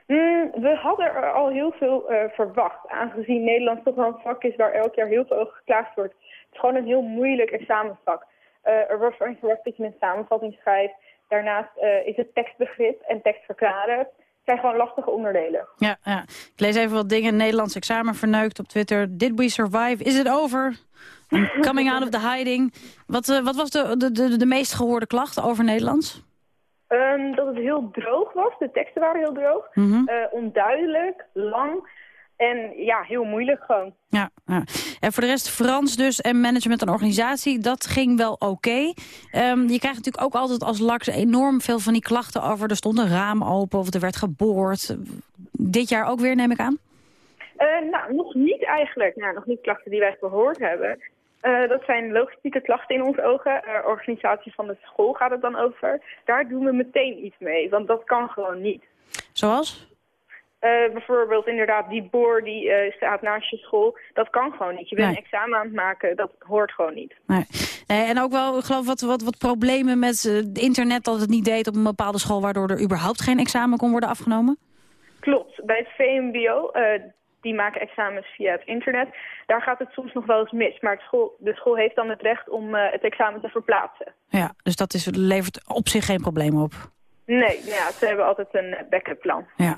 Mm, we hadden er al heel veel eh, verwacht, aangezien Nederlands toch wel een vak is waar elk jaar heel veel over geklaagd wordt. Het is gewoon een heel moeilijk examenvak. Eh, er wordt verwacht dat je een samenvatting schrijft. Daarnaast eh, is het tekstbegrip en tekst verklaren. Het zijn gewoon lastige onderdelen. Ja, ja. Ik lees even wat dingen. Nederlands examen verneukt op Twitter. Did we survive? Is it over? Coming out of the hiding. Wat, eh, wat was de, de, de, de meest gehoorde klacht over Nederlands? Ehm, dat het heel droog was. De teksten waren heel droog. Mhm. Eh, onduidelijk, lang en ja, heel moeilijk gewoon. Ja, ja. En voor de rest Frans dus en management en organisatie, dat ging wel oké. Ehm, je krijgt natuurlijk ook altijd als LAX enorm veel van die klachten over... er stond een raam open of er werd geboord. Dit jaar ook weer, neem ik aan? Eh, nou, nog niet eigenlijk. Nou, nog niet klachten die wij gehoord hebben. Eh, dat zijn logistieke klachten in onze ogen. Eh, organisatie van de school gaat het dan over. Daar doen we meteen iets mee, want dat kan gewoon niet. Zoals? Eh, bijvoorbeeld inderdaad die boor die eh, staat naast je school. Dat kan gewoon niet. Je bent Nee. een examen aan het maken. Dat hoort gewoon niet. Nee. Nee, en ook wel, ik geloof, wat, wat, wat problemen met eh, het internet... dat het niet deed op een bepaalde school... waardoor er überhaupt geen examen kon worden afgenomen? Klopt. Bij het VMBO, die maken examens via het internet. Daar gaat het soms nog wel eens mis. Maar het school, de school heeft dan het recht om het examen te verplaatsen. Ja, dus dat is, levert op zich geen probleem op. Nee, nou ja, ze hebben altijd een backup plan. Ja.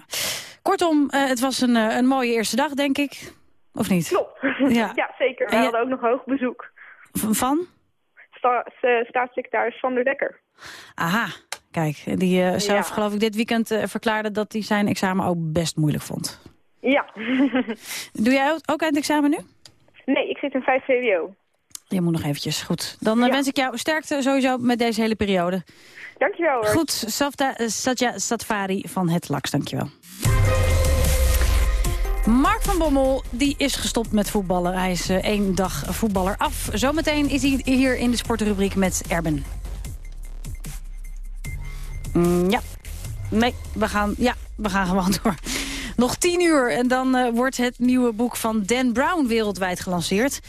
Kortom, eh, het was een, eh, een mooie eerste dag, denk ik. Of niet? Klopt. (laughs) Ja. Ja, zeker. We hadden ook nog hoog bezoek. Van? Sta- s- staatssecretaris Van der Dekker. Aha, kijk. Die eh, zelf, Ja. geloof ik, dit weekend eh, verklaarde... dat hij zijn examen ook best moeilijk vond. Ja. (laughs) (laughs) Doe jij ook- ook eindexamen nu? nee, ik zit in 5 VWO. Je moet nog eventjes. Goed. Dan eh, wens ik jou sterkte sowieso met deze hele periode. Dankjewel hoor. Goed, Safta, eh, Satya Satvari van het LAX, dankjewel. Mark van Bommel die is gestopt met voetballen. Hij is eh, één dag voetballer af. Zometeen is hij hier in de sportrubriek met Erben. Mm, ja. Nee, we gaan, ja, we gaan gewoon door. Nog tien uur en dan wordt het nieuwe boek van Dan Brown wereldwijd gelanceerd.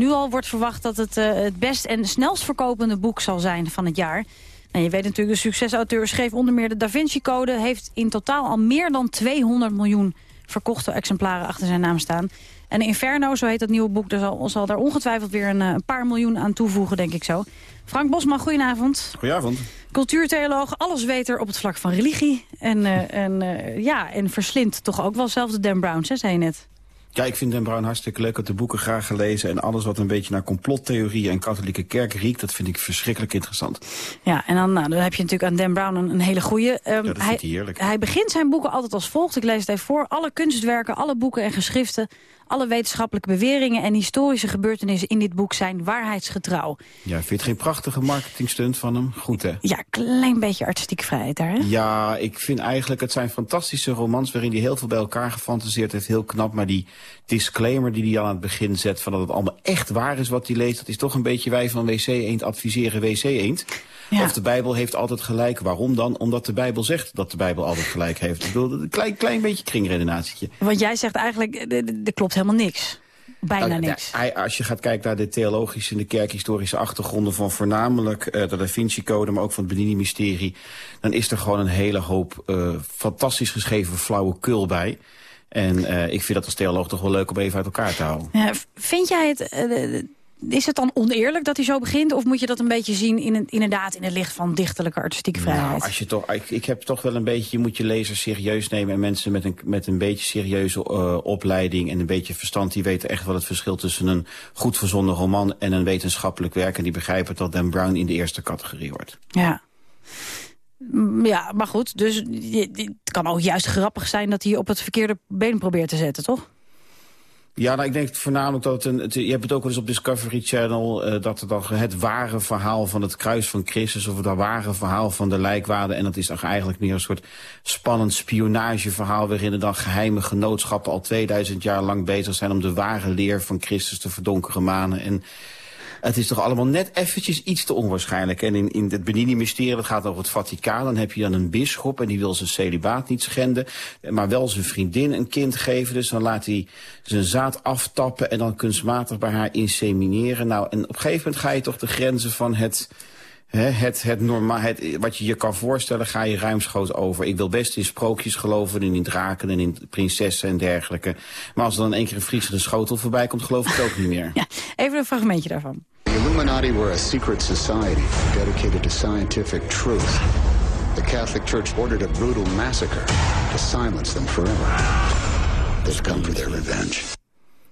Nu al wordt verwacht dat het eh, het best en snelst verkopende boek zal zijn van het jaar. Nou, je weet natuurlijk, de succesauteur schreef onder meer de Da Vinci Code... heeft in totaal al meer dan 200 miljoen verkochte exemplaren achter zijn naam staan. En Inferno, zo heet dat nieuwe boek, daar zal, zal daar ongetwijfeld weer een, eh, een paar miljoen aan toevoegen, denk ik zo. Frank Bosman, goedenavond. Goedenavond. Cultuurtheoloog, alles weter op het vlak van religie. En, eh, en, ja, en verslindt toch ook wel zelf de Dan Browns, hè, zei je net. Ja, ik vind Dan Brown hartstikke leuk. Ik heb de boeken graag gelezen. En alles wat een beetje naar complottheorie en katholieke kerk riekt... dat vind ik verschrikkelijk interessant. Ja, en dan, nou, dan heb je natuurlijk aan Dan Brown een, een hele goeie. Ehm, Ja, dat hij, hij heerlijk. hij begint zijn boeken altijd als volgt. Ik lees het even voor. Alle kunstwerken, alle boeken en geschriften... alle wetenschappelijke beweringen en historische gebeurtenissen in dit boek zijn waarheidsgetrouw. Ja, vind je het geen prachtige marketingstunt van hem? Goed, hè? Ja, klein beetje artistieke vrijheid daar, hè? Ja, ik vind eigenlijk, het zijn fantastische romans... waarin hij heel veel bij elkaar gefantaseerd heeft. Heel knap, maar die disclaimer die hij aan het begin zet... van dat het allemaal echt waar is wat hij leest... dat is toch een beetje wij van WC Eend adviseren WC Eend. Ja. Of de Bijbel heeft altijd gelijk. Waarom dan? Omdat de Bijbel zegt dat de Bijbel altijd gelijk heeft. Ik bedoel, een klein, klein beetje kringredenaatietje. Want jij zegt eigenlijk, eh, er- er er klopt helemaal niks. Bijna Nou, niks. als je gaat kijken naar de theologische en de kerkhistorische achtergronden... van voornamelijk eh, de Da Vinci-code, maar ook van het Benini-mysterie... dan is er gewoon een hele hoop eh, fantastisch geschreven flauwekul bij. En eh, ik vind dat als theoloog toch wel leuk om even uit elkaar te houden. Ja, vind jij het... eh, is het dan oneerlijk dat hij zo begint? Of moet je dat een beetje zien in, een- inderdaad in het licht van dichterlijke artistieke vrijheid? Nou, als je toch, ik, ik heb toch wel een beetje, je moet je lezers serieus nemen... en mensen met een, met een beetje serieuze eh, opleiding en een beetje verstand... die weten echt wel het verschil tussen een goed verzonnen roman... en een wetenschappelijk werk. En die begrijpen dat Dan Brown in de eerste categorie wordt. Ja. Mm, Ja, maar goed, dus het kan ook juist grappig zijn dat hij op het verkeerde been probeert te zetten, toch? Ja, nou, ik denk voornamelijk dat het je hebt het ook wel eens op Discovery Channel... eh, dat het dan het ware verhaal van het kruis van Christus... of het ware verhaal van de lijkwade... en dat is toch eigenlijk meer een soort spannend spionageverhaal... waarin er dan geheime genootschappen al 2000 jaar lang bezig zijn... om de ware leer van Christus te verdonkeren manen. En Het is toch allemaal net eventjes iets te onwaarschijnlijk. En in, in het Benini-mysterie, dat gaat over het Vaticaan... dan heb je dan een bisschop en die wil zijn celibaat niet schenden... maar wel zijn vriendin een kind geven. Dus dan laat hij zijn zaad aftappen... en dan kunstmatig bij haar insemineren. Nou, en op een gegeven moment ga je toch de grenzen van het... Het, het normaal, het, wat je je kan voorstellen, ga je ruimschoots over. Ik wil best in sprookjes geloven en in draken en in prinsessen en dergelijke. Maar als er dan één keer een Friese schotel voorbij komt, geloof ik het ook niet meer. (laughs) Ja, even een fragmentje daarvan. The Illuminati were a secret society dedicated to scientific truth. The Catholic Church ordered a brutal massacre to silence them forever. They've come for their revenge.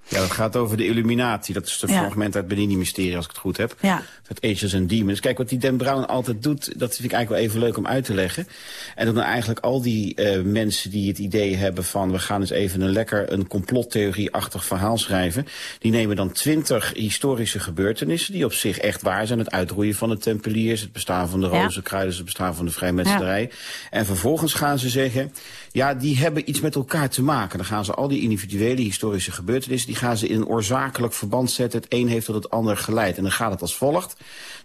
Ja, dat gaat over de Illuminati. Dat is de Ja. fragment uit Benini-mysterie, als ik het goed heb. Ja. Het Angels and Demons. Kijk, wat die Dan Brown altijd doet, dat vind ik eigenlijk wel even leuk om uit te leggen. En dat dan eigenlijk al die eh, mensen die het idee hebben van... we gaan eens even een lekker een complottheorie-achtig verhaal schrijven... die nemen dan twintig historische gebeurtenissen... die op zich echt waar zijn. Het uitroeien van de tempeliers, het bestaan van de rozenkruiders... het bestaan van de vrijmetselarij. En vervolgens gaan ze zeggen... ja, die hebben iets met elkaar te maken. Dan gaan ze al die individuele historische gebeurtenissen... die gaan ze in een oorzakelijk verband zetten. Het een heeft tot het ander geleid. En dan gaat het als volgt.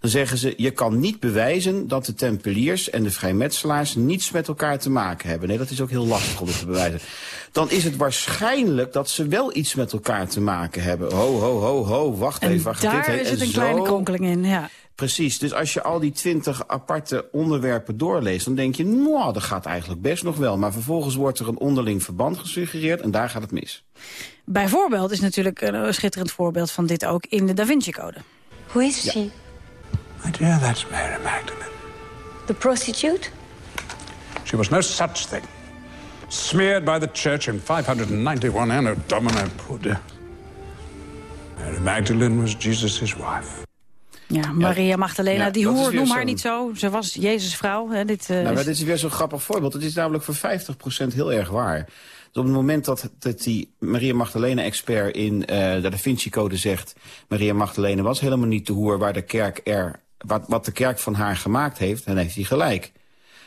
Dan zeggen ze, je kan niet bewijzen dat de tempeliers en de vrijmetselaars... niets met elkaar te maken hebben. Nee, dat is ook heel lastig om dat te bewijzen. Dan is het waarschijnlijk dat ze wel iets met elkaar te maken hebben. Ho, ho, ho, ho, wacht En even. waar gaat dit daar heen? is het En een kleine kronkeling in, ja. Precies, dus als je al die twintig aparte onderwerpen doorleest... dan denk je, nou, dat gaat eigenlijk best nog wel. Maar vervolgens wordt er een onderling verband gesuggereerd en daar gaat het mis. Bijvoorbeeld is natuurlijk een schitterend voorbeeld van dit ook in de Da Vinci Code. Who is she? My dear, that's Mary Magdalene. The prostitute? She was no such thing. Smeared by the church in 591 Anno Domini, poor dear. Mary Magdalene was Jesus' wife. Ja, Maria Magdalena, Ja, die dat hoer, noem haar niet zo. Ze was Jezus' vrouw. Hè, dit, eh, Nou, maar is- dit is weer zo'n grappig voorbeeld. Het is namelijk voor 50% heel erg waar. Dus op het moment dat, dat die Maria Magdalena-expert in eh, de Da Vinci-code zegt... Maria Magdalena was helemaal niet de hoer waar de kerk er, wat, wat de kerk van haar gemaakt heeft, dan heeft hij gelijk.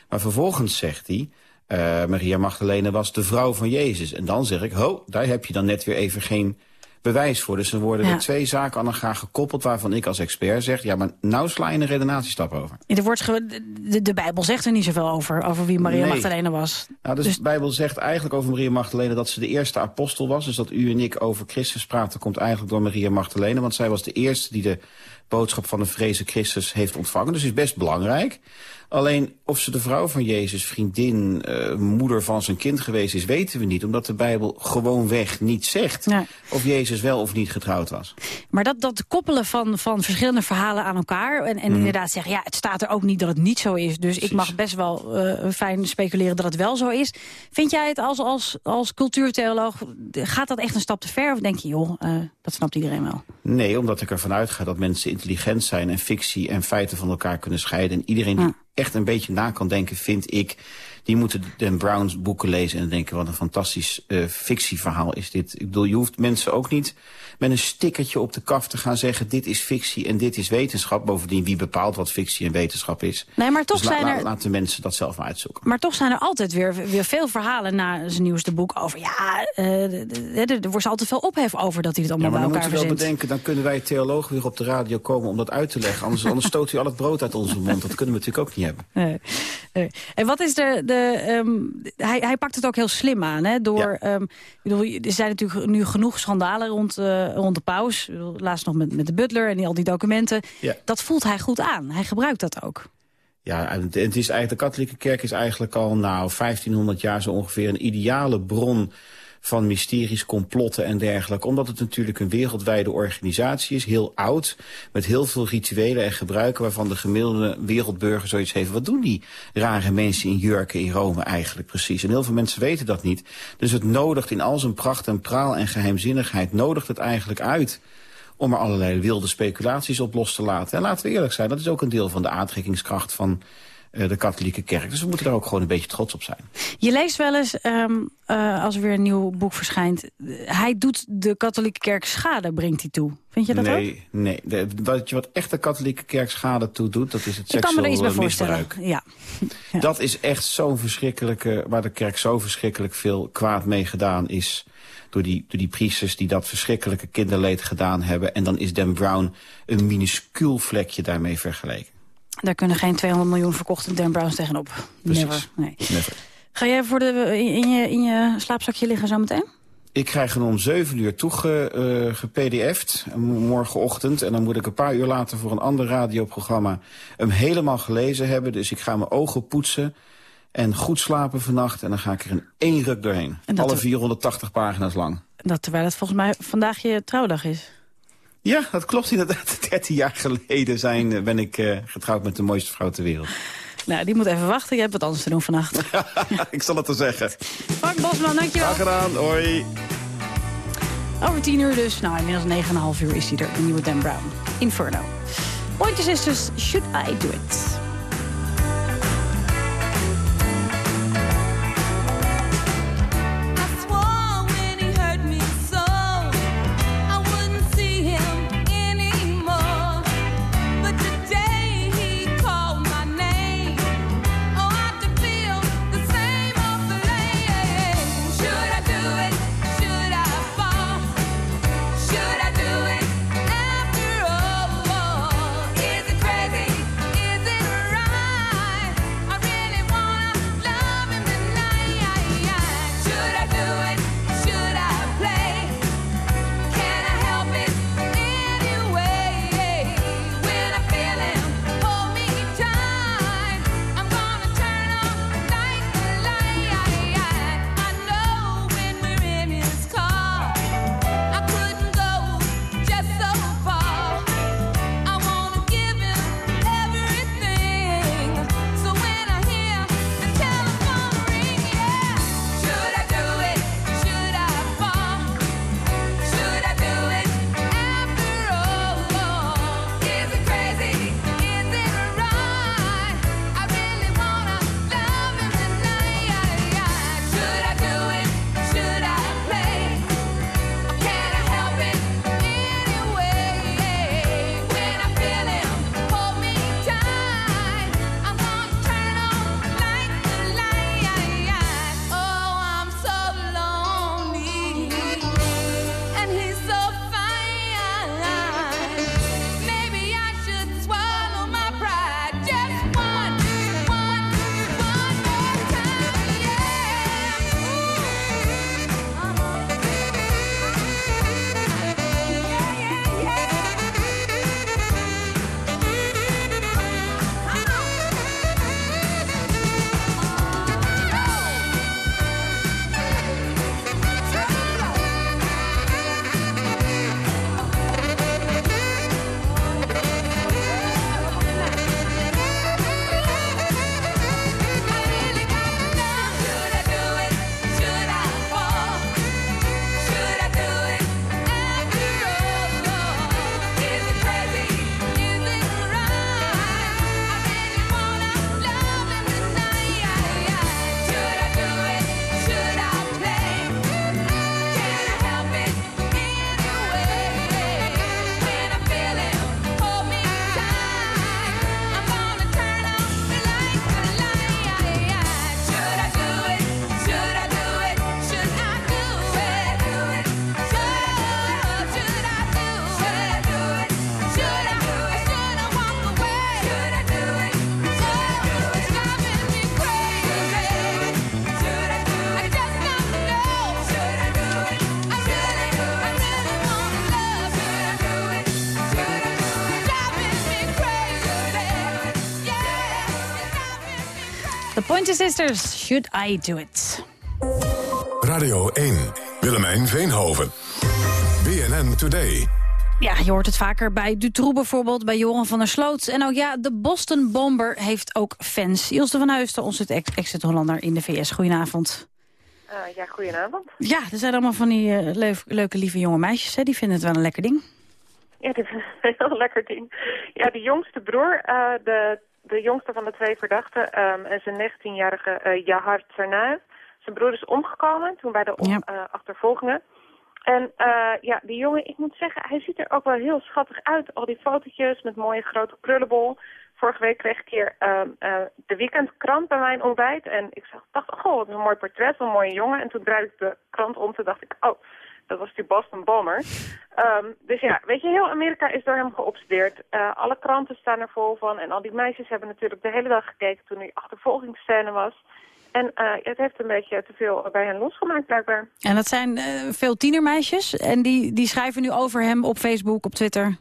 Maar vervolgens zegt hij... eh, Maria Magdalena was de vrouw van Jezus. En dan zeg ik, ho, daar heb je dan net weer even geen bewijs voor. Dus er worden Ja. er twee zaken aan elkaar gekoppeld... waarvan ik als expert zeg, ja, maar nou sla je een redenatiestap over. er wordt de, de Bijbel zegt er niet zoveel over, over wie Maria Nee. Magdalena was. Nou, dus, de Bijbel zegt eigenlijk over Maria Magdalena dat ze de eerste apostel was. Dus dat u en ik over Christus praten komt eigenlijk door Maria Magdalena. Want zij was de eerste die de boodschap van de vrezen Christus heeft ontvangen. Dus is best belangrijk. Alleen of ze de vrouw van Jezus, vriendin, eh, moeder van zijn kind geweest is, weten we niet. Omdat de Bijbel gewoonweg niet zegt Nee. of Jezus wel of niet getrouwd was. Maar dat, dat koppelen van, van verschillende verhalen aan elkaar... en, en Mhm. inderdaad zeggen, ja, het staat er ook niet dat het niet zo is... dus ik mag best wel eh, fijn speculeren dat het wel zo is. Vind jij het als, als, als cultuurtheoloog, gaat dat echt een stap te ver? Of denk je, joh, eh, dat snapt iedereen wel? Nee, omdat ik ervan uitga dat mensen intelligent zijn... en fictie en feiten van elkaar kunnen scheiden. En iedereen die echt een beetje na kan denken, vind ik... die moeten Dan Brown's boeken lezen en denken... wat een fantastisch eh, fictieverhaal is dit. Ik bedoel, je hoeft mensen ook niet met een stickertje op de kaf te gaan zeggen... dit is fictie en dit is wetenschap. Bovendien, wie bepaalt wat fictie en wetenschap is? Nee, maar toch Dus zijn la- er... Laten mensen dat zelf maar uitzoeken. Maar toch zijn er altijd weer, weer veel verhalen na zijn nieuwste boek over... ja, eh, er wordt altijd veel ophef over dat hij het Ja, allemaal maar dan bij moeten elkaar we wel verzint. bedenken, dan kunnen wij theologen weer op de radio komen om dat uit te leggen. Anders, anders stoot u al het brood uit onze mond. Dat kunnen we natuurlijk ook niet hebben. Nee, nee. En wat is de... de ehm, hij, hij pakt het ook heel slim aan. Hè, door, ehm, ik bedoel, er zijn natuurlijk nu genoeg schandalen rond, eh, rond de paus. Laatst nog met, met de butler en die, al die documenten. Ja. Dat voelt hij goed aan. Hij gebruikt dat ook. Ja, en het is eigenlijk, de katholieke kerk is eigenlijk al nou 1500 jaar zo ongeveer een ideale bron van mysteries, complotten en dergelijke. Omdat het natuurlijk een wereldwijde organisatie is, heel oud, met heel veel rituelen en gebruiken waarvan de gemiddelde wereldburger zoiets heeft. Wat doen die rare mensen in jurken in Rome eigenlijk precies? En heel veel mensen weten dat niet. Dus het nodigt in al zijn pracht en praal en geheimzinnigheid, nodigt het eigenlijk uit om er allerlei wilde speculaties op los te laten. En laten we eerlijk zijn, dat is ook een deel van de aantrekkingskracht van de katholieke kerk. Dus we moeten daar ook gewoon een beetje trots op zijn. Je leest wel eens, ehm, eh, als er weer een nieuw boek verschijnt... eh, hij doet de katholieke kerk schade, brengt hij toe. Vind je dat ook? nee, nee. De, wat, wat echt de katholieke kerk schade toe doet, dat is het Ik kan me seksueel er iets bij eh, voorstellen. misbruik. (laughs) Ja. Dat is echt zo'n verschrikkelijke, waar de kerk zo verschrikkelijk veel kwaad mee gedaan is. Door die, door die priesters die dat verschrikkelijke kinderleed gedaan hebben. En dan is Dan Brown een minuscuul vlekje daarmee vergeleken. Daar kunnen geen 200 miljoen verkochte Dan Browns tegenop. Precies. Never. Nee. Never. Ga jij voor de, in, je, in je slaapzakje liggen zometeen? Ik krijg hem om 7 uur toegepdf'd morgenochtend. En dan moet ik een paar uur later voor een ander radioprogramma hem helemaal gelezen hebben. Dus ik ga mijn ogen poetsen en goed slapen vannacht. En dan ga ik er in één ruk doorheen. Alle er- 480 pagina's lang. Dat terwijl het volgens mij vandaag je trouwdag is. Ja, dat klopt inderdaad. (laughs) 13 jaar geleden zijn, eh, ben ik eh, getrouwd met de mooiste vrouw ter wereld. (laughs) Nou, die moet even wachten. Je hebt wat anders te doen vannacht. (laughs) ik zal het er zeggen. Frank Bosman, dankjewel. Graag gedaan, hoi. Over tien uur dus. Nou, inmiddels 9,5 uur is hij er. De nieuwe Dan Brown. Inferno. Pointer Sisters, Should I Do It? Pointer Sisters, Should I Do It? Radio 1. Willemijn Veenhoven. BNN Today. Ja, je hoort het vaker bij Dutroux bijvoorbeeld, bij Joran van der Sloot. En ook ja, de Boston Bomber heeft ook fans. Ilse van Heusden, onze ex- exit-Hollander in de VS. Goedenavond. Eh, ja, goedenavond. Ja, er zijn allemaal van die eh, leuk- leuke, lieve jonge meisjes. Hè? Die vinden het wel een lekker ding. Ja, dit is een heel lekker ding. Ja, de jongste broer, eh, de de jongste van de twee verdachten ehm, is een 19-jarige eh Jahar Tsarnaev. Zijn broer is omgekomen toen bij de om- eh, achtervolgingen. En eh, ja, die jongen, ik moet zeggen, hij ziet er ook wel heel schattig uit. Al die fotootjes met mooie grote krullenbol. Vorige week kreeg ik hier ehm, eh, de weekendkrant bij mijn ontbijt. En ik zag, dacht, oh, wat een mooi portret, wat een mooie jongen. En toen draaide ik de krant om, toen dacht ik, oh, dat was die Boston Bomber. Ehm, dus ja, weet je, heel Amerika is door hem geobsedeerd. Eh, alle kranten staan er vol van. En al die meisjes hebben natuurlijk de hele dag gekeken toen die achtervolgingsscène was. En eh, het heeft een beetje te veel bij hen losgemaakt, blijkbaar. En dat zijn eh, veel tienermeisjes. En die, die schrijven nu over hem op Facebook, op Twitter.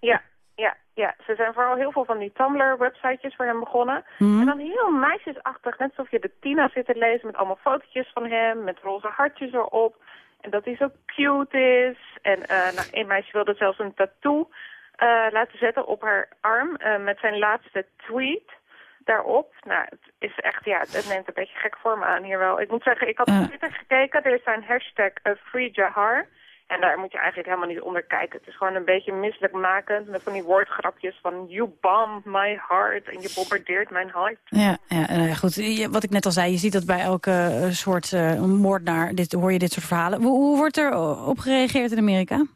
Ja, ja, ja. Ze zijn vooral heel veel van die Tumblr-websitejes voor hem begonnen. Mhm. En dan heel meisjesachtig, net alsof je de Tina zit te lezen met allemaal fotootjes van hem, met roze hartjes erop. En dat hij zo cute is. En eh nou, een meisje wilde zelfs een tattoo eh, laten zetten op haar arm eh, met zijn laatste tweet daarop. Nou, het is echt, ja, het neemt een beetje gek vorm aan hier wel. Ik moet zeggen, ik had op Twitter gekeken, er is een hashtag eh, Free Jahar. En daar moet je eigenlijk helemaal niet onder kijken. Het is gewoon een beetje misselijkmakend met van die woordgrapjes van you bombed my heart en je bombardeert mijn hart. Ja, ja nou goed. Je- Wat ik net al zei, je ziet dat bij elke eh, soort eh, moordenaar dit, hoor je dit soort verhalen. Hoe, hoe wordt er op gereageerd in Amerika?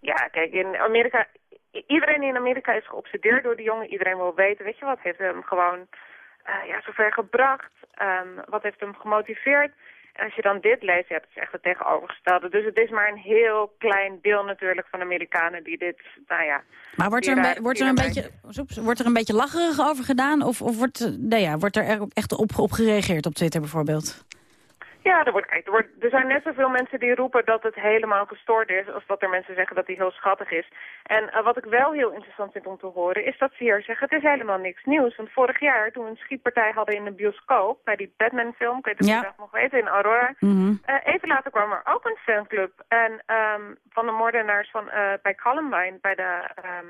Ja, kijk, in Amerika, iedereen in Amerika is geobsedeerd door die jongen. Iedereen wil weten, weet je wat, heeft hem gewoon eh, ja, zover gebracht? Ehm, wat heeft hem gemotiveerd? En als je dan dit leest, ja, het is echt het tegenovergestelde. Dus het is maar een heel klein deel natuurlijk van Amerikanen die dit, nou ja... Maar wordt er, een, wordt er, een, beetje, wordt er een beetje lacherig over gedaan? Of, of wordt, nou ja, wordt er ook echt op, op gereageerd op Twitter bijvoorbeeld? Ja, er, wordt, kijk, er, wordt, er zijn net zoveel mensen die roepen dat het helemaal gestoord is... als dat er mensen zeggen dat hij heel schattig is. En eh, wat ik wel heel interessant vind om te horen... is dat ze hier zeggen, het is helemaal niks nieuws. Want vorig jaar, toen we een schietpartij hadden in de bioscoop... bij die Batman-film, ik weet niet of je dat nog weten, in Aurora... Mhm. eh, even later kwam er ook een fanclub. En ehm, van de moordenaars van, eh, bij Columbine, bij de... ehm,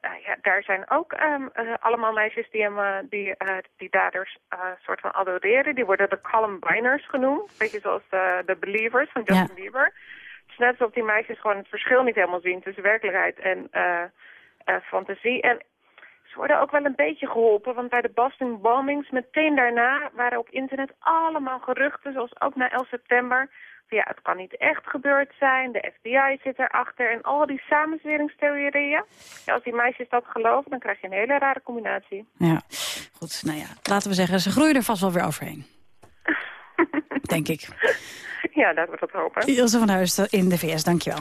eh, ja, daar zijn ook eh, allemaal meisjes die, hem, eh, die, die daders soort van adoreren. Die worden de Columbiners genoemd. Beetje zoals de, de Believers van Justin Bieber. Het is net alsof die meisjes gewoon het verschil niet helemaal zien tussen werkelijkheid en fantasie. En ze worden ook wel een beetje geholpen, want bij de Boston bombings meteen daarna waren op internet allemaal geruchten, zoals ook na 11 september. Ja, het kan niet echt gebeurd zijn, de FBI zit erachter en al die samenzweringstheorieën. Ja, als die meisjes dat geloven, dan krijg je een hele rare combinatie. Ja, goed. Nou ja, laten we zeggen, ze groeien er vast wel weer overheen. (laughs) Denk ik. Ja, laten we dat hopen. Ilse van Huisten in de VS, dankjewel.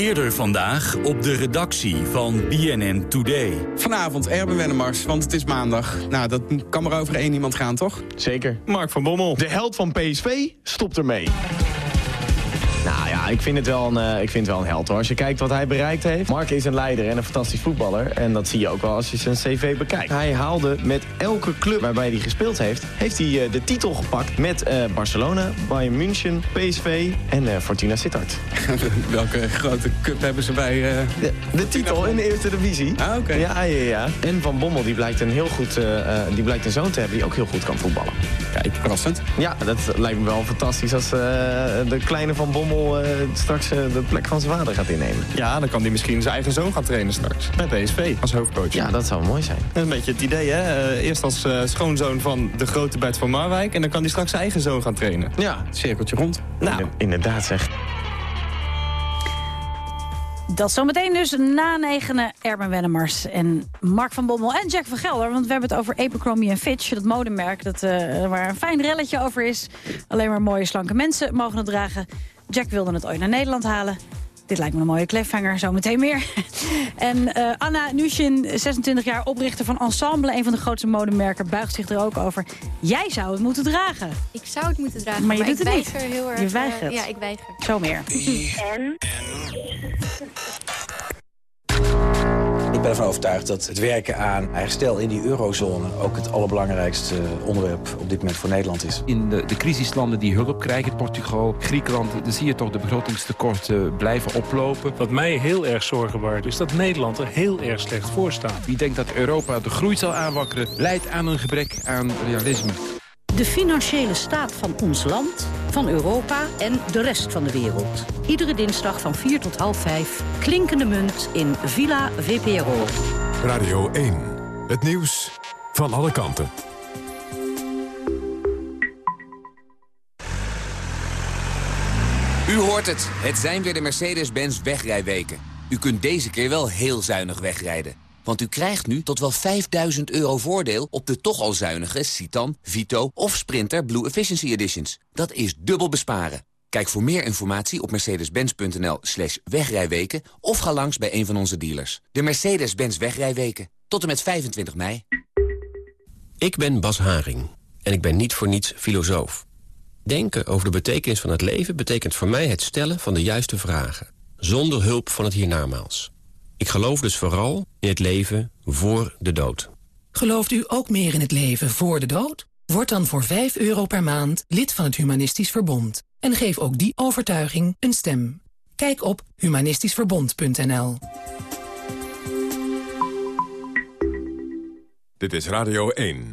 Eerder vandaag op de redactie van BNN Today. Vanavond Erben Wennemars, want het is maandag. Nou, dat kan maar over één iemand gaan, toch? Zeker. Mark van Bommel. De held van PSV stopt ermee. Nou ik vind het wel een, eh, ik vind het wel een held hoor. Als je kijkt wat hij bereikt heeft. Mark is een leider en een fantastisch voetballer. En dat zie je ook wel als je zijn cv bekijkt. Hij haalde met elke club waarbij hij gespeeld heeft... heeft hij eh, de titel gepakt met eh, Barcelona, Bayern München, PSV en Fortuna Sittard. (laughs) Welke grote cup hebben ze bij... De, de titel in de eerste divisie. Ah, oké. Ja, ja, ja. En Van Bommel die blijkt, een heel goed, die blijkt een zoon te hebben die ook heel goed kan voetballen. Kijk, verrassend. Ja, dat lijkt me wel fantastisch als de kleine Van Bommel straks eh, de plek van zijn vader gaat innemen. Ja, dan kan hij misschien zijn eigen zoon gaan trainen straks. Bij PSV, als hoofdcoach. Ja, dat zou mooi zijn. Dat is een beetje het idee, hè? Eh, eerst als eh, schoonzoon van de grote Bert van Marwijk... en dan kan hij straks zijn eigen zoon gaan trainen. Ja, cirkeltje rond. Nou, inderdaad zeg. Dat zometeen dus na negenen Erben Wennemars en Mark van Bommel en Jack van Gelder. Want we hebben het over Abercrombie Fitch, dat modemerk dat, eh, waar een fijn relletje over is. Alleen maar mooie slanke mensen mogen het dragen. Jack wilde het ooit naar Nederland halen. Dit lijkt me een mooie cliffhanger, zometeen meer. (laughs) en eh, Anna Nushin, 26 jaar, oprichter van Ensemble... een van de grootste modemerken, buigt zich er ook over. Jij zou het moeten dragen. Ik zou het moeten dragen, Maar maar, je doet ik het niet. weiger heel erg. Je eh, weigert. ja, ik weiger. Zo meer. En? (laughs) Ik ben ervan overtuigd dat het werken aan herstel in die eurozone... ook het allerbelangrijkste onderwerp op dit moment voor Nederland is. In de, de crisislanden die hulp krijgen, Portugal, Griekenland... dan zie je toch de begrotingstekorten blijven oplopen. Wat mij heel erg zorgen baart is dat Nederland er heel erg slecht voor staat. Wie denkt dat Europa de groei zal aanwakkeren... leidt aan een gebrek aan realisme. De financiële staat van ons land, van Europa en de rest van de wereld. Iedere dinsdag van 4 tot half 5. Klinkende munt in Villa VPRO. Radio 1. Het nieuws van alle kanten. U hoort het. Het zijn weer de Mercedes-Benz wegrijweken. U kunt deze keer wel heel zuinig wegrijden. Want u krijgt nu tot wel 5000 euro voordeel op de toch al zuinige Citan, Vito of Sprinter Blue Efficiency Editions. Dat is dubbel besparen. Kijk voor meer informatie op mercedes-benz.nl slash wegrijweken... of ga langs bij een van onze dealers. De Mercedes-Benz wegrijweken. Tot en met 25 mei. Ik ben Bas Haring en ik ben niet voor niets filosoof. Denken over de betekenis van het leven betekent voor mij het stellen van de juiste vragen. Zonder hulp van het hiernamaals. Ik geloof dus vooral in het leven voor de dood. Gelooft u ook meer in het leven voor de dood? Word dan voor 5 euro per maand lid van het Humanistisch Verbond. En geef ook die overtuiging een stem. Kijk op humanistischverbond.nl Dit is Radio 1.